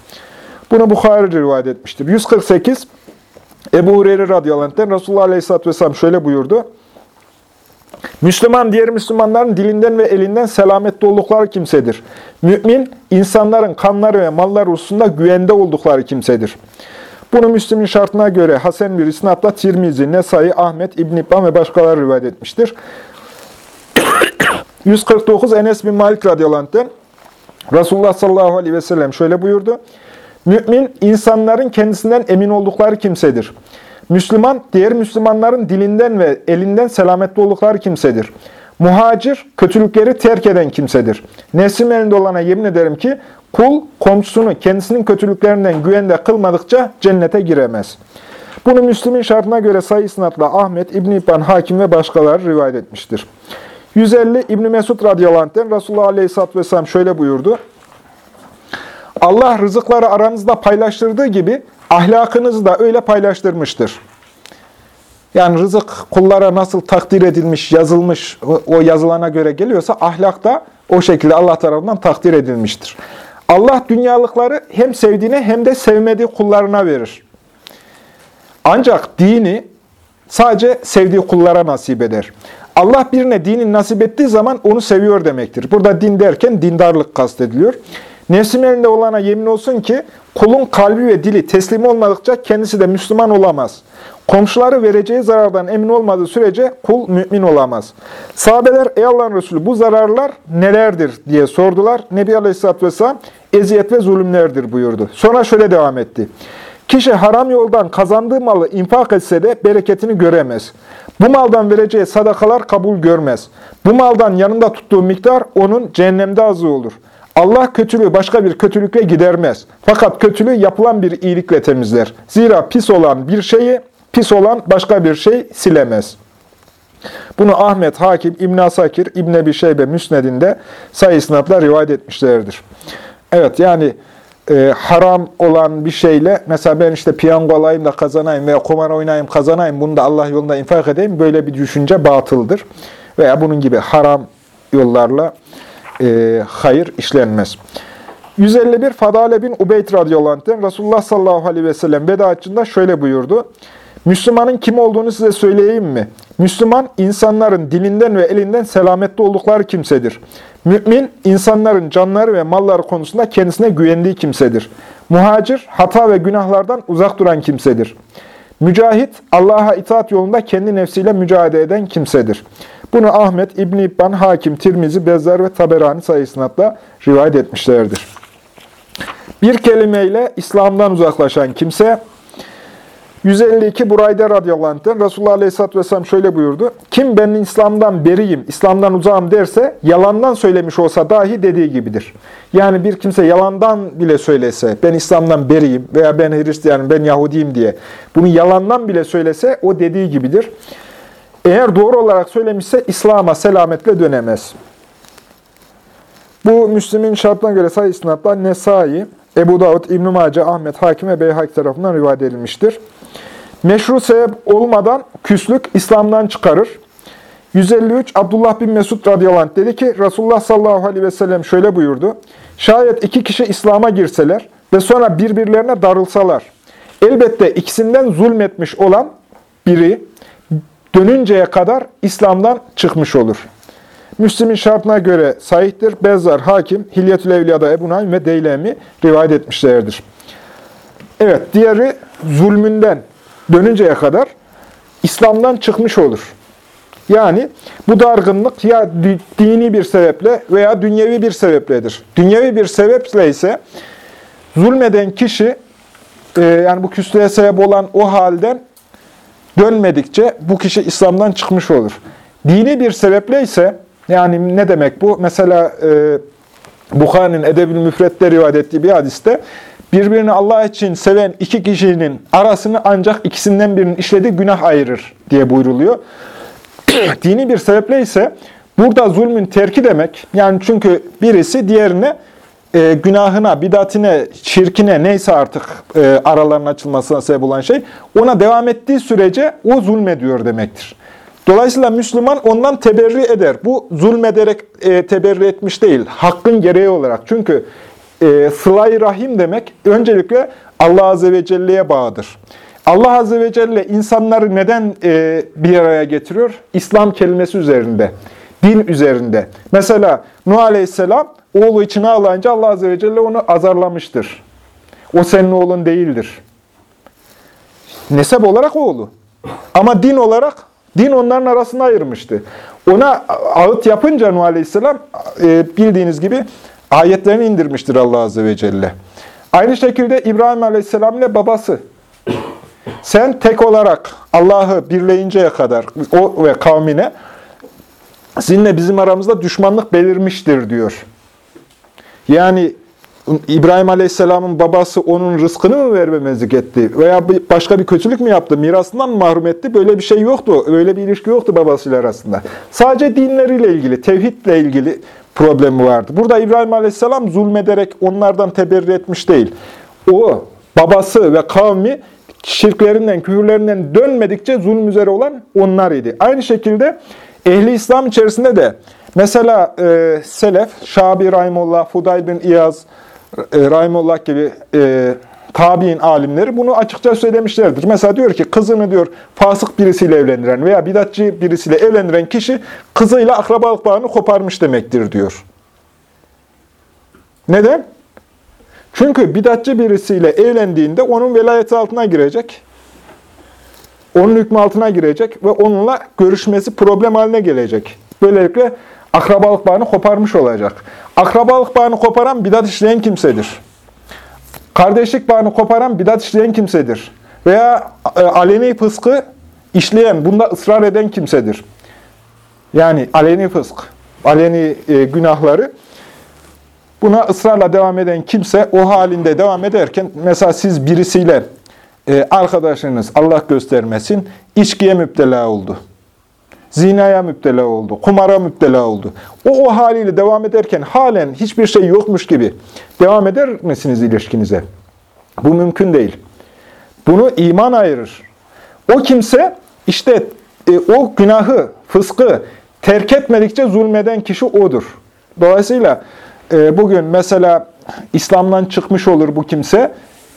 Bunu Bukhari rivayet etmiştir. 148 Ebu Hureyre radıyallahu anh'ten Resulullah aleyhisselatü vesselam şöyle buyurdu. Müslüman diğer Müslümanların dilinden ve elinden selamette oldukları kimsedir. Mümin, insanların kanları ve malları hususunda güvende oldukları kimsedir. Bunu Müslüm'ün şartına göre Hasan bir isnatla Tirmizi, Nesai, Ahmet, İbn İbban ve başkaları rivayet etmiştir. [COUGHS] 149 Enes bin Malik radıyallahu anh'ten Resulullah sallallahu aleyhi ve sellem şöyle buyurdu. Mümin, insanların kendisinden emin oldukları kimsedir. Müslüman, diğer Müslümanların dilinden ve elinden selametli oldukları kimsedir. Muhacir, kötülükleri terk eden kimsedir. Nefsim elinde olana yemin ederim ki, kul komşusunu kendisinin kötülüklerinden güvende kılmadıkça cennete giremez. Bunu Müslüm'ün şartına göre sayı isnatla Ahmet, İbn-i İbban, Hakim ve başkaları rivayet etmiştir. 150 İbn Mesud radıyallahu anh'ten Resulullah aleyhisselatü vesselam şöyle buyurdu. Allah rızıkları aranızda paylaştırdığı gibi ahlakınızı da öyle paylaştırmıştır. Yani rızık kullara nasıl takdir edilmiş, yazılmış, o yazılana göre geliyorsa ahlak da o şekilde Allah tarafından takdir edilmiştir. Allah dünyalıkları hem sevdiğine hem de sevmediği kullarına verir. Ancak dini sadece sevdiği kullara nasip eder. Allah birine dini nasip ettiği zaman onu seviyor demektir. Burada din derken dindarlık kastediliyor. Nefsim elinde olana yemin olsun ki kulun kalbi ve dili teslim olmadıkça kendisi de Müslüman olamaz. Komşuları vereceği zarardan emin olmadığı sürece kul mümin olamaz. Sahabeler ey Allah'ın Resulü bu zararlar nelerdir diye sordular. Nebi Aleyhisselatü Vesselam eziyet ve zulümlerdir buyurdu. Sonra şöyle devam etti. Kişi haram yoldan kazandığı malı infak etse de bereketini göremez. Bu maldan vereceği sadakalar kabul görmez. Bu maldan yanında tuttuğu miktar onun cehennemde azı olur. Allah kötülüğü başka bir kötülükle gidermez. Fakat kötülüğü yapılan bir iyilikle temizler. Zira pis olan bir şeyi, pis olan başka bir şey silemez. Bunu Ahmet, Hakim, İbn Asakir, İbn Ebi Şeybe Müsned'inde sayı sınavla rivayet etmişlerdir. Evet yani e, haram olan bir şeyle mesela ben işte piyango alayım da kazanayım veya kumar oynayayım kazanayım bunu da Allah yolunda infak edeyim böyle bir düşünce batıldır. Veya bunun gibi haram yollarla e, hayır işlenmez. 151 Fadale bin Ubeyd radıyallahu anh'ten Resulullah sallallahu aleyhi ve sellem veda açında şöyle buyurdu. Müslümanın kim olduğunu size söyleyeyim mi? Müslüman, insanların dilinden ve elinden selamette oldukları kimsedir. Mümin, insanların canları ve malları konusunda kendisine güvendiği kimsedir. Muhacir, hata ve günahlardan uzak duran kimsedir. Mücahit, Allah'a itaat yolunda kendi nefsiyle mücadele eden kimsedir. Bunu Ahmet, İbn-i İbban, Hakim, Tirmizi, Bezzar ve Taberani sayısınatla rivayet etmişlerdir. Bir kelimeyle İslam'dan uzaklaşan kimse, 152 Burayda radıyallahu anh'ten Resulullah aleyhisselatü vesselam şöyle buyurdu. Kim ben İslam'dan beriyim, İslam'dan uzağım derse yalandan söylemiş olsa dahi dediği gibidir. Yani bir kimse yalandan bile söylese ben İslam'dan beriyim veya ben Hristiyanım, ben Yahudiyim diye bunu yalandan bile söylese o dediği gibidir. Eğer doğru olarak söylemişse İslam'a selametle dönemez. Bu Müslim'in şartına göre sayı isnatla Nesai, Ebu Davud, İbn-i Mace, Ahmet, Hakim ve Beyhak tarafından rivayet edilmiştir. Meşru sebep olmadan küslük İslam'dan çıkarır. 153 Abdullah bin Mesud radıyallahu anh dedi ki Resulullah sallallahu aleyhi ve sellem şöyle buyurdu. Şayet iki kişi İslam'a girseler ve sonra birbirlerine darılsalar. Elbette ikisinden zulmetmiş olan biri dönünceye kadar İslam'dan çıkmış olur. Müslim'in şartına göre sahihtir. Bezzar, Hakim, Hilyetül Evliya'da Ebu Naim ve Deylemi rivayet etmişlerdir. Evet, diğeri zulmünden dönünceye kadar İslam'dan çıkmış olur. Yani bu dargınlık ya dini bir sebeple veya dünyevi bir sebepledir. Dünyevi bir sebeple ise zulmeden kişi e, yani bu küslüğe sebep olan o halden dönmedikçe bu kişi İslam'dan çıkmış olur. Dini bir sebeple ise yani ne demek bu? Mesela e, Bukhari'nin Edeb-ül Müfret'te rivayet ettiği bir hadiste birbirini Allah için seven iki kişinin arasını ancak ikisinden birinin işlediği günah ayırır diye buyruluyor. [CLEARS THROAT] Dini bir sebeple ise burada zulmün terki demek. Yani çünkü birisi diğerine e, günahına, bidatine, şirkine neyse artık e, aralarının açılmasına sebep olan şey ona devam ettiği sürece o zulmediyor demektir. Dolayısıyla Müslüman ondan teberri eder. Bu zulmederek e, teberri etmiş değil. Hakkın gereği olarak. Çünkü e, sıla rahim demek öncelikle Allah Azze ve Celle'ye bağıdır. Allah Azze ve Celle insanları neden e, bir araya getiriyor? İslam kelimesi üzerinde, din üzerinde. Mesela Nuh Aleyhisselam oğlu için ağlayınca Allah Azze ve Celle onu azarlamıştır. O senin oğlun değildir. Nesep olarak oğlu. Ama din olarak, din onların arasında ayırmıştı. Ona ağıt yapınca Nuh Aleyhisselam e, bildiğiniz gibi ayetlerini indirmiştir Allah Azze ve Celle. Aynı şekilde İbrahim Aleyhisselam ile babası. Sen tek olarak Allah'ı birleyinceye kadar o ve kavmine sizinle bizim aramızda düşmanlık belirmiştir diyor. Yani İbrahim Aleyhisselam'ın babası onun rızkını mı vermemezlik etti? Veya başka bir kötülük mü yaptı? Mirasından mı mahrum etti? Böyle bir şey yoktu. Öyle bir ilişki yoktu babasıyla arasında. Sadece dinleriyle ilgili, tevhidle ilgili problemi vardı. Burada İbrahim Aleyhisselam zulmederek onlardan teberri etmiş değil. O, babası ve kavmi şirklerinden, küfürlerinden dönmedikçe zulüm üzere olan onlar idi. Aynı şekilde ehli İslam içerisinde de mesela e, Selef, Şabi Rahimullah, Fuday bin İyaz, e, Rahimullah gibi e, tabi'in alimleri bunu açıkça söylemişlerdir. Mesela diyor ki kızını diyor fasık birisiyle evlendiren veya bidatçı birisiyle evlendiren kişi kızıyla akrabalık bağını koparmış demektir diyor. Neden? Çünkü bidatçı birisiyle evlendiğinde onun velayeti altına girecek. Onun hükmü altına girecek ve onunla görüşmesi problem haline gelecek. Böylelikle akrabalık bağını koparmış olacak. Akrabalık bağını koparan bidat işleyen kimsedir. Kardeşlik bağını koparan bidat işleyen kimsedir. Veya e, aleni fıskı işleyen, bunda ısrar eden kimsedir. Yani aleni fısk, aleni e, günahları buna ısrarla devam eden kimse o halinde devam ederken mesela siz birisiyle e, arkadaşınız Allah göstermesin içkiye müptela oldu. Zinaya müptela oldu, kumara müptela oldu. O o haliyle devam ederken halen hiçbir şey yokmuş gibi devam eder misiniz ilişkinize? Bu mümkün değil. Bunu iman ayırır. O kimse işte e, o günahı, fıskı terk etmedikçe zulmeden kişi odur. Dolayısıyla e, bugün mesela İslam'dan çıkmış olur bu kimse.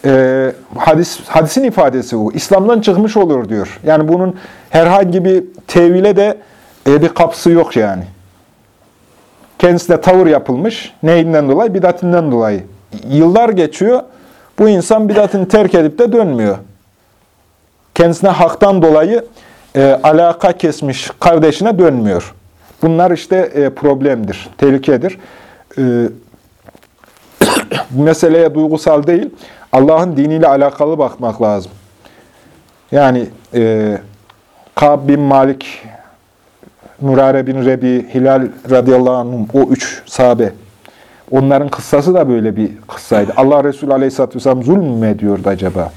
E, hadis, hadisin ifadesi bu. İslam'dan çıkmış olur diyor. Yani bunun herhangi bir tevhile de e, bir kapısı yok yani. Kendisine tavır yapılmış. Neyinden dolayı? Bidatinden dolayı. Yıllar geçiyor. Bu insan bidatını terk edip de dönmüyor. Kendisine haktan dolayı e, alaka kesmiş kardeşine dönmüyor. Bunlar işte e, problemdir, tehlikedir. E, [COUGHS] meseleye duygusal değil, Allah'ın diniyle alakalı bakmak lazım. Yani e, Kab bin Malik, Nurare bin Rebi, Hilal radıyallahu anh, o üç sahabe. Onların kıssası da böyle bir kıssaydı. Allah Resulü aleyhisselatü vesselam zulm mü ediyordu acaba?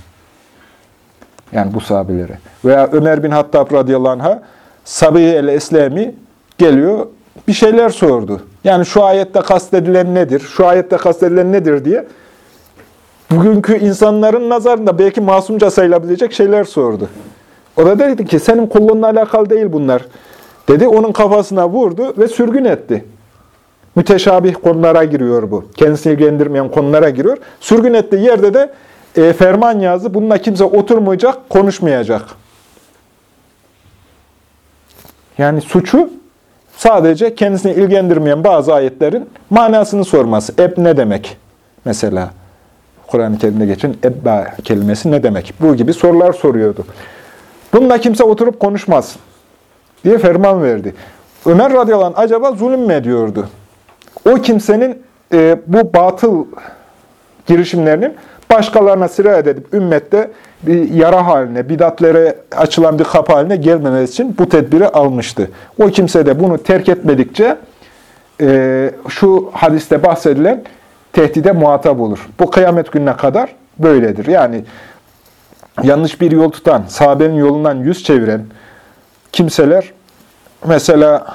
Yani bu sahabelere. Veya Ömer bin Hattab radıyallahu anh'a Sabi el-Eslemi geliyor, bir şeyler sordu. Yani şu ayette kastedilen nedir, şu ayette kastedilen nedir diye bugünkü insanların nazarında belki masumca sayılabilecek şeyler sordu. O da dedi ki senin kulluğunla alakalı değil bunlar. Dedi onun kafasına vurdu ve sürgün etti. Müteşabih konulara giriyor bu. Kendisini ilgilendirmeyen konulara giriyor. Sürgün ettiği yerde de e, ferman yazdı. Bununla kimse oturmayacak, konuşmayacak. Yani suçu sadece kendisini ilgilendirmeyen bazı ayetlerin manasını sorması. Eb ne demek? Mesela Kur'an-ı Kerim'de geçen ebba kelimesi ne demek? Bu gibi sorular soruyordu. Bununla kimse oturup konuşmaz diye ferman verdi. Ömer radıyallahu anh acaba zulüm mü ediyordu? O kimsenin e, bu batıl girişimlerinin başkalarına sirayet edip ümmette bir yara haline, bidatlere açılan bir kapı haline gelmemesi için bu tedbiri almıştı. O kimse de bunu terk etmedikçe e, şu hadiste bahsedilen tehdide muhatap olur. Bu kıyamet gününe kadar böyledir. Yani yanlış bir yol tutan, sahabenin yolundan yüz çeviren kimseler mesela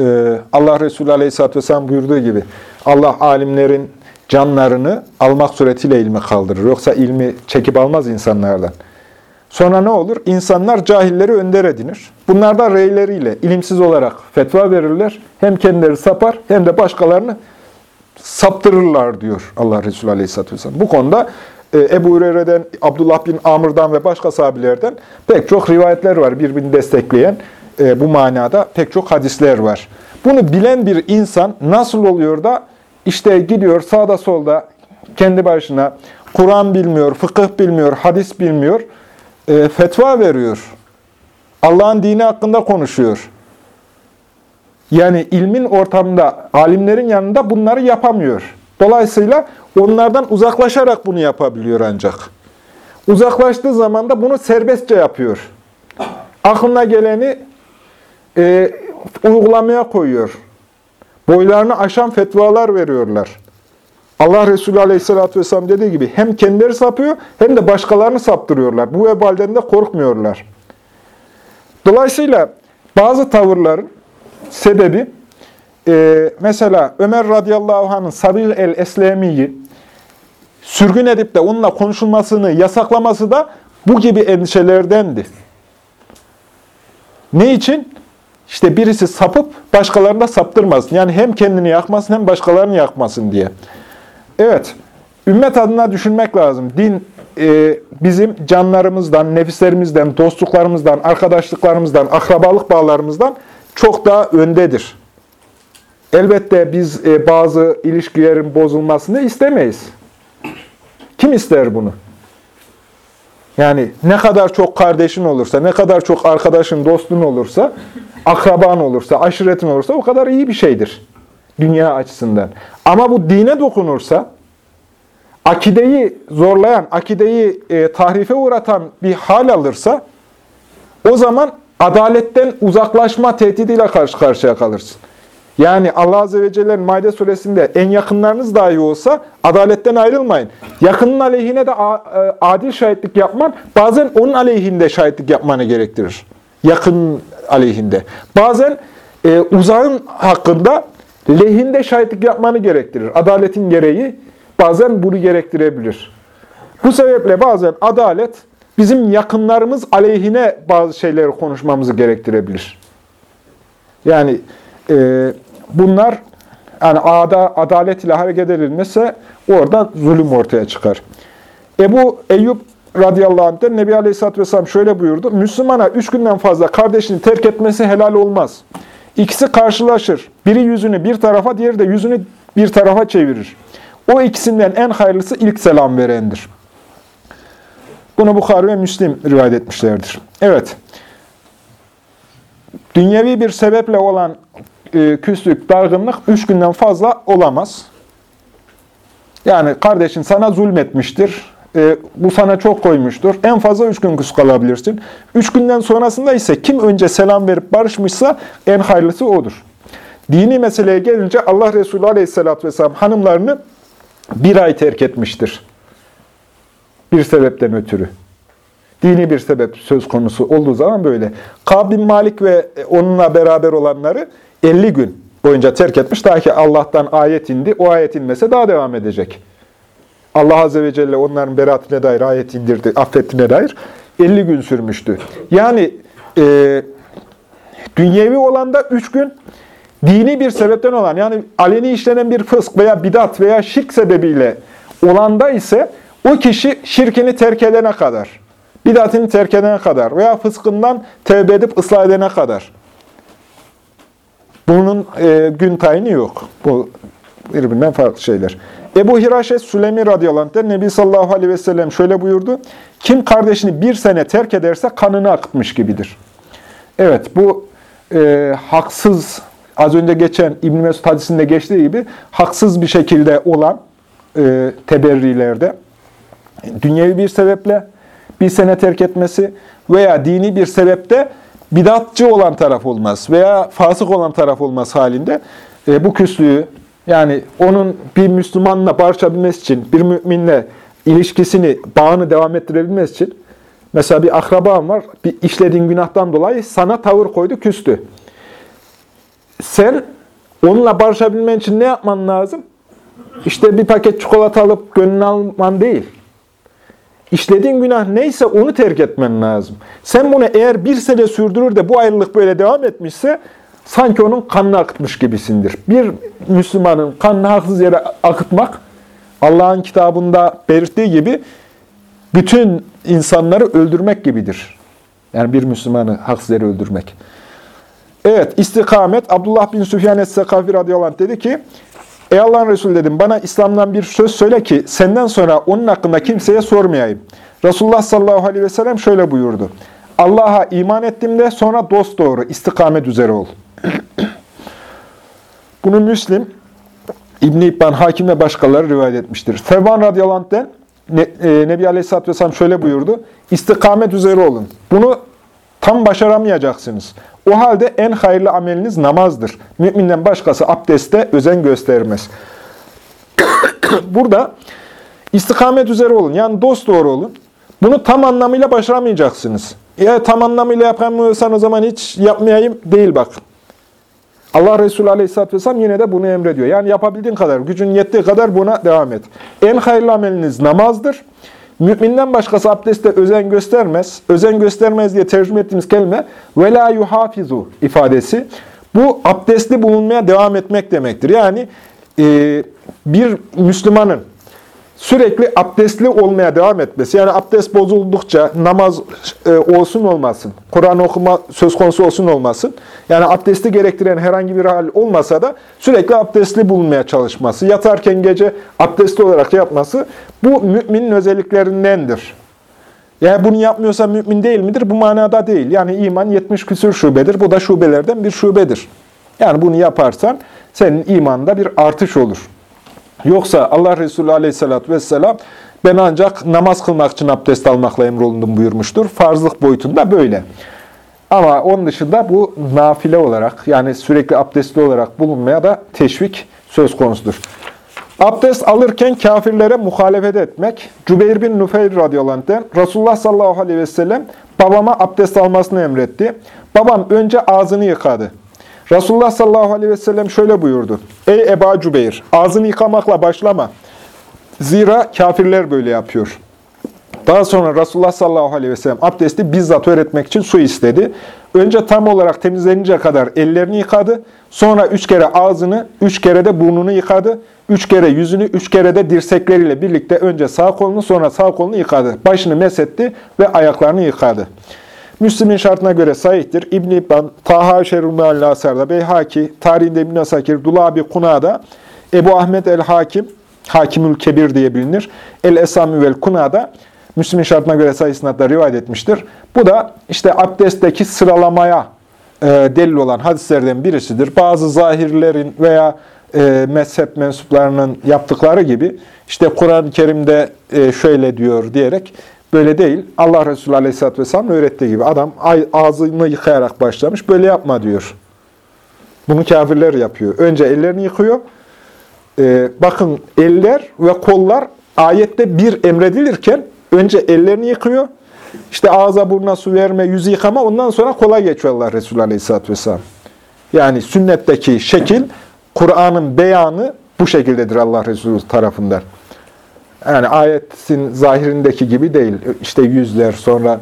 e, Allah Resulü Aleyhisselatü Vesselam buyurduğu gibi Allah alimlerin canlarını almak suretiyle ilmi kaldırır. Yoksa ilmi çekip almaz insanlardan. Sonra ne olur? İnsanlar cahilleri önder edinir. Bunlar da reyleriyle, ilimsiz olarak fetva verirler. Hem kendileri sapar hem de başkalarını saptırırlar diyor Allah Resulü Aleyhisselatü Vesselam. Bu konuda e, Ebu Hureyre'den, Abdullah bin Amr'dan ve başka sahabilerden pek çok rivayetler var birbirini destekleyen. E, bu manada pek çok hadisler var. Bunu bilen bir insan nasıl oluyor da işte gidiyor sağda solda kendi başına Kur'an bilmiyor, fıkıh bilmiyor, hadis bilmiyor, e, fetva veriyor. Allah'ın dini hakkında konuşuyor. Yani ilmin ortamında, alimlerin yanında bunları yapamıyor. Dolayısıyla onlardan uzaklaşarak bunu yapabiliyor ancak. Uzaklaştığı zaman da bunu serbestçe yapıyor. Aklına geleni e, uygulamaya koyuyor. Boylarını aşan fetvalar veriyorlar. Allah Resulü Aleyhisselatü Vesselam dediği gibi hem kendileri sapıyor hem de başkalarını saptırıyorlar. Bu vebalden de korkmuyorlar. Dolayısıyla bazı tavırların sebebi e, mesela Ömer radıyallahu anh'ın Sabil el-Eslemi'yi sürgün edip de onunla konuşulmasını yasaklaması da bu gibi endişelerdendi. Ne için? İşte birisi sapıp başkalarını da saptırmasın. Yani hem kendini yakmasın hem başkalarını yakmasın diye. Evet, ümmet adına düşünmek lazım. Din e, bizim canlarımızdan, nefislerimizden, dostluklarımızdan, arkadaşlıklarımızdan, akrabalık bağlarımızdan çok daha öndedir. Elbette biz e, bazı ilişkilerin bozulmasını istemeyiz. Kim ister bunu? Yani ne kadar çok kardeşin olursa, ne kadar çok arkadaşın, dostun olursa, akraban olursa, aşiretin olursa o kadar iyi bir şeydir. Dünya açısından. Ama bu dine dokunursa, akideyi zorlayan, akideyi e, tahrife uğratan bir hal alırsa, o zaman adaletten uzaklaşma tehdidiyle karşı karşıya kalırsın. Yani Allah Azze ve Celle'nin Maide suresinde en yakınlarınız dahi olsa adaletten ayrılmayın. Yakının aleyhine de e, adil şahitlik yapman bazen onun aleyhinde şahitlik yapmanı gerektirir. Yakın aleyhinde. Bazen e, uzağın hakkında lehinde şahitlik yapmanı gerektirir. Adaletin gereği bazen bunu gerektirebilir. Bu sebeple bazen adalet bizim yakınlarımız aleyhine bazı şeyleri konuşmamızı gerektirebilir. Yani e, bunlar yani ada, adalet ile hareket edilmese orada zulüm ortaya çıkar. Ebu Eyyub radıyallahu anh'ten Nebi Aleyhisselatü Vesselam şöyle buyurdu. Müslümana üç günden fazla kardeşini terk etmesi helal olmaz. İkisi karşılaşır. Biri yüzünü bir tarafa, diğeri de yüzünü bir tarafa çevirir. O ikisinden en hayırlısı ilk selam verendir. Bunu Bukhari ve Müslim rivayet etmişlerdir. Evet. Dünyevi bir sebeple olan e, küslük, dargınlık üç günden fazla olamaz. Yani kardeşin sana zulmetmiştir. E, bu sana çok koymuştur. En fazla üç gün küs kalabilirsin. Üç günden sonrasında ise kim önce selam verip barışmışsa en hayırlısı odur. Dini meseleye gelince Allah Resulü Aleyhisselatü Vesselam hanımlarını bir ay terk etmiştir. Bir sebepten ötürü. Dini bir sebep söz konusu olduğu zaman böyle. Kab Malik ve onunla beraber olanları 50 gün boyunca terk etmiş. Daha ki Allah'tan ayet indi. O ayet inmese daha devam edecek. Allah Azze ve Celle onların beraatine dair ayet indirdi, affettiğine dair 50 gün sürmüştü. Yani e, dünyevi olan da 3 gün, dini bir sebepten olan, yani aleni işlenen bir fısk veya bidat veya şirk sebebiyle olanda ise o kişi şirkini terk edene kadar, bidatini terk edene kadar veya fıskından tevbe edip ıslah edene kadar bunun e, gün tayini yok. Bu birbirinden farklı şeyler. Ebu Hiraşet Süleymi radıyallahu Nebi sallallahu aleyhi ve sellem şöyle buyurdu. Kim kardeşini bir sene terk ederse kanını akıtmış gibidir. Evet bu e, haksız, az önce geçen İbn Mesud hadisinde geçtiği gibi haksız bir şekilde olan e, teberrilerde dünyevi bir sebeple bir sene terk etmesi veya dini bir sebepte bidatçı olan taraf olmaz veya fasık olan taraf olmaz halinde e, bu küslüğü yani onun bir Müslümanla barışabilmesi için, bir müminle ilişkisini, bağını devam ettirebilmesi için mesela bir akraban var, bir işlediğin günahtan dolayı sana tavır koydu, küstü. Sen onunla barışabilmen için ne yapman lazım? İşte bir paket çikolata alıp gönlünü alman değil. İşlediğin günah neyse onu terk etmen lazım. Sen bunu eğer bir sene sürdürür de bu ayrılık böyle devam etmişse sanki onun kanını akıtmış gibisindir. Bir Müslümanın kanını haksız yere akıtmak Allah'ın kitabında belirttiği gibi bütün insanları öldürmek gibidir. Yani bir Müslümanı haksız yere öldürmek. Evet, istikamet Abdullah bin Süfyan es-Sekafi radıyallahu anh dedi ki Ey Allah'ın Resulü dedim bana İslam'dan bir söz söyle ki senden sonra onun hakkında kimseye sormayayım. Resulullah sallallahu aleyhi ve sellem şöyle buyurdu. Allah'a iman ettim de sonra dost doğru istikamet üzere ol. [CLEARS THROAT] Bunu Müslim, İbn-i İbban, Hakim ve başkaları rivayet etmiştir. Sevban radıyallahu anh'den e, Nebi Aleyhisselatü Vesselam şöyle buyurdu. İstikamet üzere olun. Bunu tam başaramayacaksınız. O halde en hayırlı ameliniz namazdır. Müminden başkası abdeste özen göstermez. [COUGHS] Burada istikamet üzere olun. Yani dost doğru olun. Bunu tam anlamıyla başaramayacaksınız. Eğer tam anlamıyla yapamıyorsan o zaman hiç yapmayayım değil bak. Allah Resulü Aleyhisselatü Vesselam yine de bunu emrediyor. Yani yapabildiğin kadar, gücün yettiği kadar buna devam et. En hayırlı ameliniz namazdır. Müminden başkası abdeste özen göstermez. Özen göstermez diye tercüme ettiğimiz kelime vela yuhafizu ifadesi. Bu abdestli bulunmaya devam etmek demektir. Yani e, bir Müslümanın sürekli abdestli olmaya devam etmesi, yani abdest bozuldukça namaz e, olsun olmasın, Kur'an okuma söz konusu olsun olmasın, yani abdesti gerektiren herhangi bir hal olmasa da sürekli abdestli bulunmaya çalışması, yatarken gece abdestli olarak yapması, bu müminin özelliklerindendir. Yani bunu yapmıyorsa mümin değil midir? Bu manada değil. Yani iman 70 küsür şubedir. Bu da şubelerden bir şubedir. Yani bunu yaparsan senin imanda bir artış olur. Yoksa Allah Resulü aleyhissalatü vesselam ben ancak namaz kılmak için abdest almakla emrolundum buyurmuştur. Farzlık boyutunda böyle. Ama onun dışında bu nafile olarak yani sürekli abdestli olarak bulunmaya da teşvik söz konusudur. Abdest alırken kafirlere muhalefet etmek. Cübeyr bin Nufeyr radıyallahu Resulullah sallallahu aleyhi ve sellem babama abdest almasını emretti. Babam önce ağzını yıkadı. Resulullah sallallahu aleyhi ve sellem şöyle buyurdu. Ey Eba Cübeyr, ağzını yıkamakla başlama. Zira kafirler böyle yapıyor. Daha sonra Resulullah sallallahu aleyhi ve sellem abdesti bizzat öğretmek için su istedi. Önce tam olarak temizlenince kadar ellerini yıkadı. Sonra üç kere ağzını, üç kere de burnunu yıkadı. Üç kere yüzünü, üç kere de dirsekleriyle birlikte önce sağ kolunu sonra sağ kolunu yıkadı. Başını mesetti ve ayaklarını yıkadı. Müslim'in şartına göre sahihtir. İbn-i İbban, Taha Şerul Mealli Asar'da, Beyhaki, tarihinde İbn-i Asakir, Dulabi Kuna'da, Ebu Ahmet el-Hakim, Hakimül Kebir diye bilinir. El-Esami vel Kuna'da, Müslim'in şartına göre sayısında da rivayet etmiştir. Bu da işte abdestteki sıralamaya e, delil olan hadislerden birisidir. Bazı zahirlerin veya e, mezhep mensuplarının yaptıkları gibi işte Kur'an-ı Kerim'de e, şöyle diyor diyerek Böyle değil. Allah Resulü Aleyhisselatü Vesselam öğrettiği gibi. Adam ağzını yıkayarak başlamış. Böyle yapma diyor. Bunu kafirler yapıyor. Önce ellerini yıkıyor. Ee, bakın eller ve kollar ayette bir emredilirken önce ellerini yıkıyor. İşte ağza burnuna su verme, yüzü yıkama ondan sonra kola geçiyor Allah Resulü Aleyhisselatü Vesselam. Yani sünnetteki şekil, Kur'an'ın beyanı bu şekildedir Allah Resulü tarafından. Yani ayetin zahirindeki gibi değil. İşte yüzler, sonra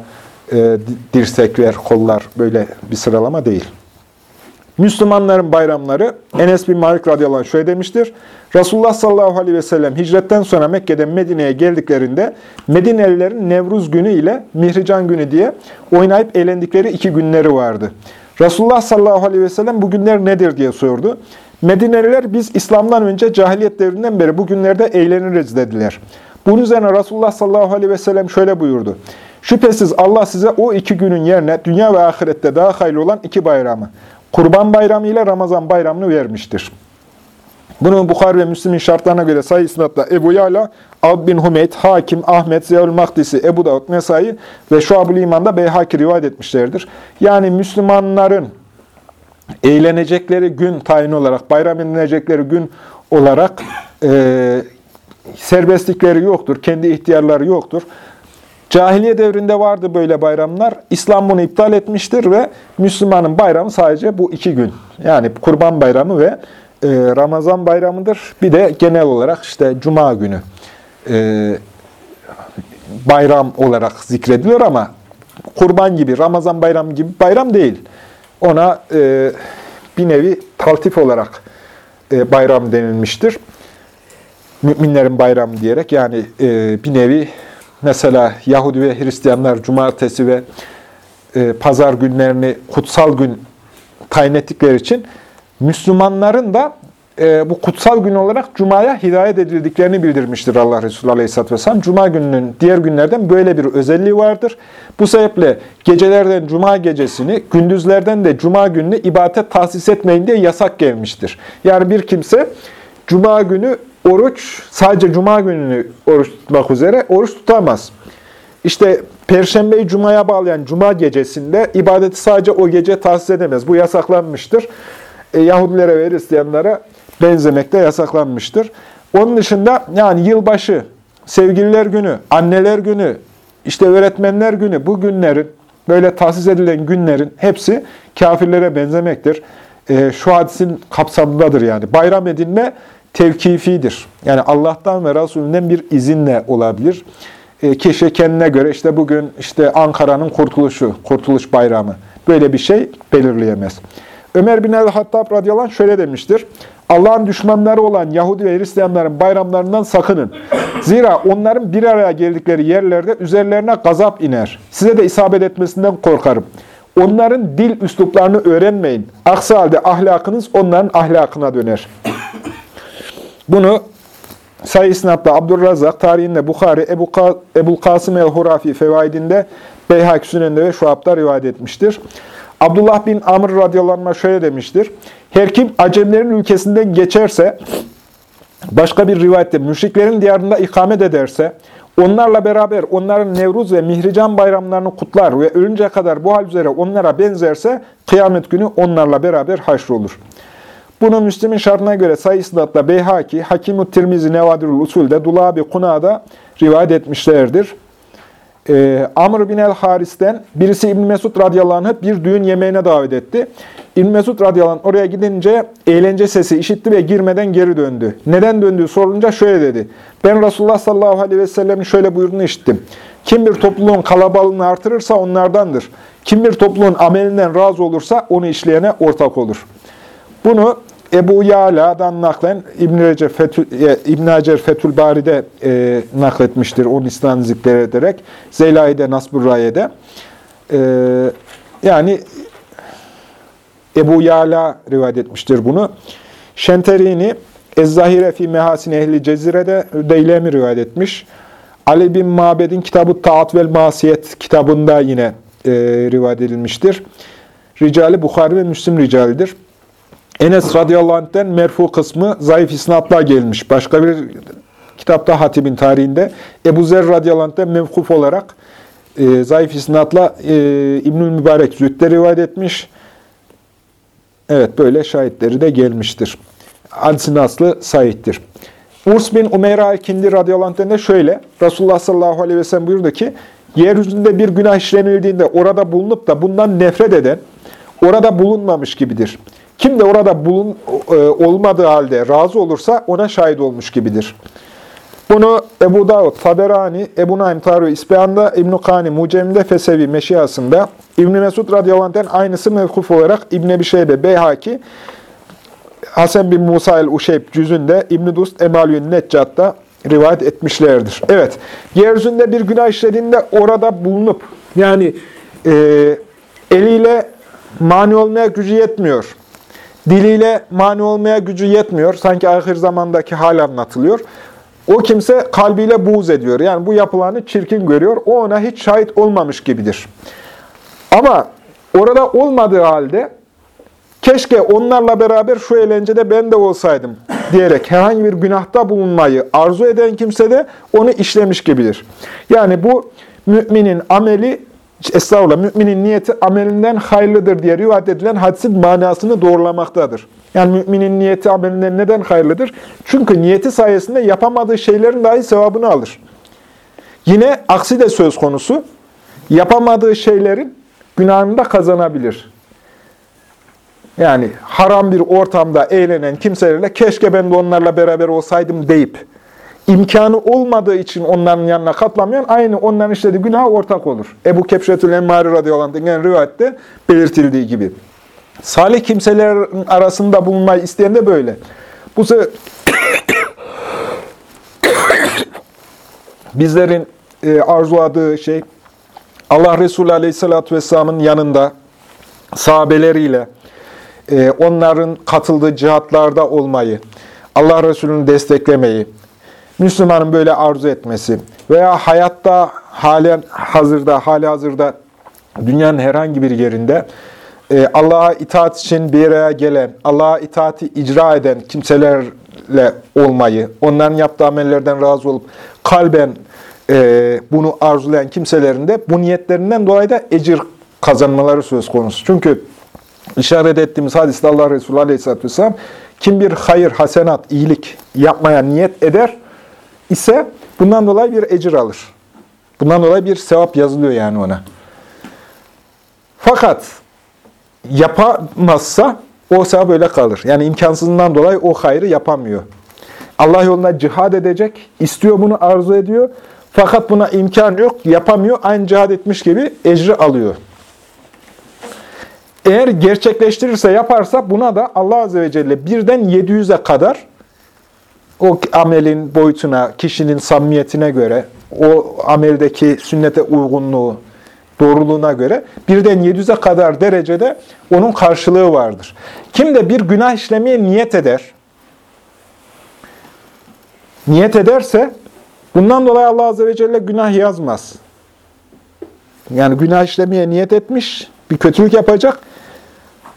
e, dirsekler, kollar böyle bir sıralama değil. Müslümanların bayramları Enes bin Malik radıyallahu anh şöyle demiştir. Resulullah sallallahu aleyhi ve sellem hicretten sonra Mekke'den Medine'ye geldiklerinde Medinelilerin Nevruz günü ile Mihrican günü diye oynayıp eğlendikleri iki günleri vardı. Resulullah sallallahu aleyhi ve sellem bu günler nedir diye sordu. Medineliler biz İslam'dan önce cahiliyet devrinden beri bu günlerde eğleniriz dediler. Bunun üzerine Resulullah sallallahu aleyhi ve sellem şöyle buyurdu. Şüphesiz Allah size o iki günün yerine dünya ve ahirette daha hayırlı olan iki bayramı, Kurban Bayramı ile Ramazan Bayramı'nı vermiştir. Bunu Bukhari ve Müslim'in şartlarına göre sayı isnatla Ebu Yala, Ab bin Humeyd, Hakim, Ahmet, Zeyül Mahdisi, Ebu Davud, Nesai ve Şuab-ül İman'da Beyhaki rivayet etmişlerdir. Yani Müslümanların eğlenecekleri gün tayin olarak, bayram edilecekleri gün olarak e, serbestlikleri yoktur, kendi ihtiyarları yoktur. Cahiliye devrinde vardı böyle bayramlar. İslam bunu iptal etmiştir ve Müslümanın bayramı sadece bu iki gün. Yani Kurban Bayramı ve e, Ramazan Bayramı'dır. Bir de genel olarak işte Cuma günü e, bayram olarak zikredilir ama kurban gibi, Ramazan bayramı gibi bayram değil. Ona e, bir nevi taltif olarak e, bayram denilmiştir. Müminlerin bayramı diyerek yani e, bir nevi mesela Yahudi ve Hristiyanlar cumartesi ve e, pazar günlerini kutsal gün tayin ettikleri için Müslümanların da e, bu kutsal gün olarak Cuma'ya hidayet edildiklerini bildirmiştir Allah Resulü Aleyhisselatü Vesselam. Cuma gününün diğer günlerden böyle bir özelliği vardır. Bu sebeple gecelerden Cuma gecesini, gündüzlerden de Cuma gününü ibadete tahsis etmeyin diye yasak gelmiştir. Yani bir kimse Cuma günü oruç, sadece Cuma gününü oruç tutmak üzere oruç tutamaz. İşte Perşembeyi Cuma'ya bağlayan Cuma gecesinde ibadeti sadece o gece tahsis edemez. Bu yasaklanmıştır. E, Yahudilere ve Hristiyanlara benzemek de yasaklanmıştır. Onun dışında yani yılbaşı, sevgililer günü, anneler günü, işte öğretmenler günü bu günlerin, böyle tahsis edilen günlerin hepsi kafirlere benzemektir. E, şu hadisin kapsamındadır yani. Bayram edinme tevkifidir. Yani Allah'tan ve Resulünden bir izinle olabilir. e, kişi kendine göre işte bugün işte Ankara'nın kurtuluşu, kurtuluş bayramı böyle bir şey belirleyemez. Ömer bin el-Hattab radıyallahu anh şöyle demiştir. Allah'ın düşmanları olan Yahudi ve Hristiyanların bayramlarından sakının. Zira onların bir araya geldikleri yerlerde üzerlerine gazap iner. Size de isabet etmesinden korkarım. Onların dil üsluplarını öğrenmeyin. Aksi halde ahlakınız onların ahlakına döner. Bunu Sayı İsnat'ta Abdurrazak, tarihinde Bukhari, Ebu, Ebu Kasım el-Hurafi fevaidinde, Beyhak Sünen'de ve Şuab'da rivayet etmiştir. Abdullah bin Amr radıyallahu anh şöyle demiştir. Her kim Acemlerin ülkesinden geçerse, başka bir rivayette müşriklerin diyarında ikamet ederse, onlarla beraber onların Nevruz ve Mihrican bayramlarını kutlar ve ölünce kadar bu hal üzere onlara benzerse, kıyamet günü onlarla beraber haşrolur. Bunu Müslim'in şartına göre sayı isnatla Beyhaki, Hakim-ü Tirmizi Nevadirul Usul'de, Dulabi Kuna'da rivayet etmişlerdir. Ee, Amr bin el-Haris'ten birisi İbn Mesud radıyallahu anh'ı bir düğün yemeğine davet etti. İbn Mesud radıyallahu anh oraya gidince eğlence sesi işitti ve girmeden geri döndü. Neden döndüğü sorulunca şöyle dedi. Ben Resulullah sallallahu aleyhi ve sellem'in şöyle buyurduğunu işittim. Kim bir topluluğun kalabalığını artırırsa onlardandır. Kim bir topluluğun amelinden razı olursa onu işleyene ortak olur. Bunu Ebu Yala'dan naklen İbn-i Fetül, e, İbn Hacer Fethül Bari'de e, nakletmiştir. Onun İslam zikrederek. Zeylai'de, Nasburraye'de. E, yani Ebu Yala rivayet etmiştir bunu. Şenterini Ez-Zahire fi Mehasin Ehli Cezire'de Deylemi rivayet etmiş. Ali bin Mabed'in kitabı Taat vel Masiyet kitabında yine e, rivayet edilmiştir. Ricali Bukhari ve Müslim ricalidir. Enes radıyallahu anh'ten merfu kısmı zayıf isnatla gelmiş. Başka bir kitapta Hatib'in tarihinde Ebu Zer radıyallahu anh'ten mevkuf olarak e, zayıf isnatla e, İbnül Mübarek Zühd'de rivayet etmiş. Evet böyle şahitleri de gelmiştir. Hadisin aslı sahiptir. Urs bin Umeyra el-Kindi radıyallahu anh'ten şöyle. Resulullah sallallahu aleyhi ve sellem buyurdu ki, yeryüzünde bir günah işlenildiğinde orada bulunup da bundan nefret eden, orada bulunmamış gibidir. Kim de orada bulun, e, olmadığı halde razı olursa ona şahit olmuş gibidir. Bunu Ebu Davud, Taberani, Ebu Naim Tarih İsbehan'da, İbn-i Kani, Mucem'de, Fesevi, Meşiyası'nda, İbn-i Mesud radıyallahu aynısı mevkuf olarak İbn-i Ebi Şeybe, Beyhaki, Hasan bin Musa el-Uşeyb cüzünde, İbn-i Dust, Emalü'nün Neccat'ta rivayet etmişlerdir. Evet, yeryüzünde bir günah işlediğinde orada bulunup, yani e, eliyle mani olmaya gücü yetmiyor Diliyle mani olmaya gücü yetmiyor. Sanki ahir zamandaki hal anlatılıyor. O kimse kalbiyle buğz ediyor. Yani bu yapılanı çirkin görüyor. O ona hiç şahit olmamış gibidir. Ama orada olmadığı halde keşke onlarla beraber şu eğlencede ben de olsaydım diyerek herhangi bir günahta bulunmayı arzu eden kimse de onu işlemiş gibidir. Yani bu müminin ameli Estağfurullah, müminin niyeti amelinden hayırlıdır diye rivayet edilen hadisin manasını doğrulamaktadır. Yani müminin niyeti amelinden neden hayırlıdır? Çünkü niyeti sayesinde yapamadığı şeylerin dahi sevabını alır. Yine aksi de söz konusu, yapamadığı şeylerin günahını da kazanabilir. Yani haram bir ortamda eğlenen kimselerle keşke ben de onlarla beraber olsaydım deyip imkanı olmadığı için onların yanına katlanmayan aynı onların işlediği günah ortak olur. Ebu Kepşetül Emmari radıyallahu anh'ın rivayette belirtildiği gibi. Salih kimselerin arasında bulunmayı isteyen de böyle. Bu sefer [COUGHS] bizlerin e, arzuladığı şey Allah Resulü Aleyhisselatü Vesselam'ın yanında sahabeleriyle e, onların katıldığı cihatlarda olmayı, Allah Resulü'nü desteklemeyi, Müslümanın böyle arzu etmesi veya hayatta halen hazırda, hali hazırda dünyanın herhangi bir yerinde e, Allah'a itaat için bir araya gelen, Allah'a itaati icra eden kimselerle olmayı, onların yaptığı amellerden razı olup kalben e, bunu arzulayan kimselerin de bu niyetlerinden dolayı da ecir kazanmaları söz konusu. Çünkü işaret ettiğimiz hadiste Allah Resulü Aleyhisselatü Vesselam kim bir hayır, hasenat, iyilik yapmaya niyet eder, ise bundan dolayı bir ecir alır. Bundan dolayı bir sevap yazılıyor yani ona. Fakat yapamazsa o sevap öyle kalır. Yani imkansızından dolayı o hayrı yapamıyor. Allah yolunda cihad edecek, istiyor bunu, arzu ediyor. Fakat buna imkan yok, yapamıyor, aynı cihad etmiş gibi ecri alıyor. Eğer gerçekleştirirse, yaparsa buna da Allah Azze ve Celle birden 700'e kadar o amelin boyutuna, kişinin samimiyetine göre, o ameldeki sünnete uygunluğu, doğruluğuna göre birden 700'e kadar derecede onun karşılığı vardır. Kim de bir günah işlemeye niyet eder, niyet ederse bundan dolayı Allah Azze ve Celle günah yazmaz. Yani günah işlemeye niyet etmiş, bir kötülük yapacak.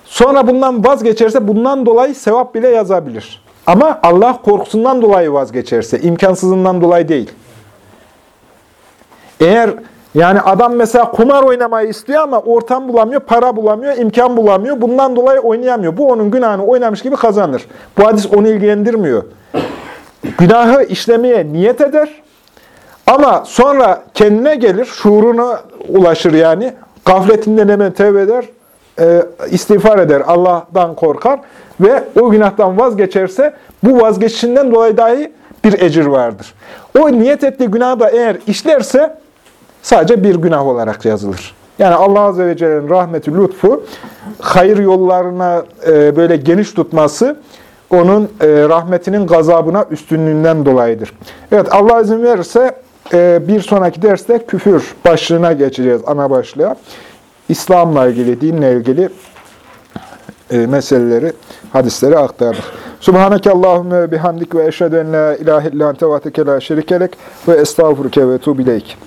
Sonra bundan vazgeçerse bundan dolayı sevap bile yazabilir. Ama Allah korkusundan dolayı vazgeçerse, imkansızından dolayı değil. Eğer yani adam mesela kumar oynamayı istiyor ama ortam bulamıyor, para bulamıyor, imkan bulamıyor. Bundan dolayı oynayamıyor. Bu onun günahını oynamış gibi kazanır. Bu hadis onu ilgilendirmiyor. Günahı işlemeye niyet eder. Ama sonra kendine gelir, şuuruna ulaşır yani. Gafletinden hemen tevbe eder, e, istiğfar eder, Allah'tan korkar ve o günahtan vazgeçerse bu vazgeçişinden dolayı dahi bir ecir vardır. O niyet ettiği günahı da eğer işlerse sadece bir günah olarak yazılır. Yani Allah Azze ve Celle'nin rahmeti, lütfu, hayır yollarına e, böyle geniş tutması, onun e, rahmetinin gazabına üstünlüğünden dolayıdır. Evet Allah izin verirse e, bir sonraki derste küfür başlığına geçeceğiz, ana başlığa. İslam'la ilgili, dinle ilgili e, meseleleri, hadisleri aktardık. Subhaneke Allahümme bihamdik ve eşhedü en la ilahe illa ente ve la şerikelek ve estağfurke ve tuğbileyk.